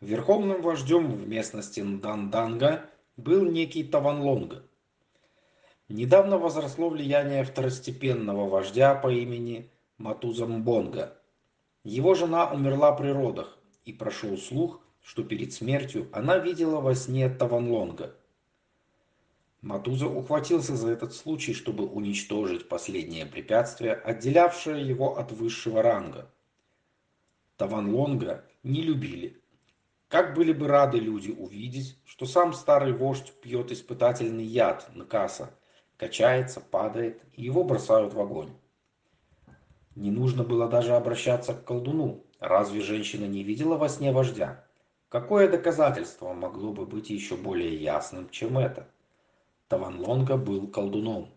Верховным вождем в местности Нданданга был некий Таванлонга. Недавно возросло влияние второстепенного вождя по имени Матузамбонга. Его жена умерла при родах, и прошел слух, что перед смертью она видела во сне Таванлонга. Матуза ухватился за этот случай, чтобы уничтожить последнее препятствие, отделявшее его от высшего ранга. Таванлонга не любили. Как были бы рады люди увидеть, что сам старый вождь пьет испытательный яд Накаса, качается, падает, и его бросают в огонь. Не нужно было даже обращаться к колдуну. Разве женщина не видела во сне вождя? Какое доказательство могло бы быть еще более ясным, чем это? Таванлонга был колдуном.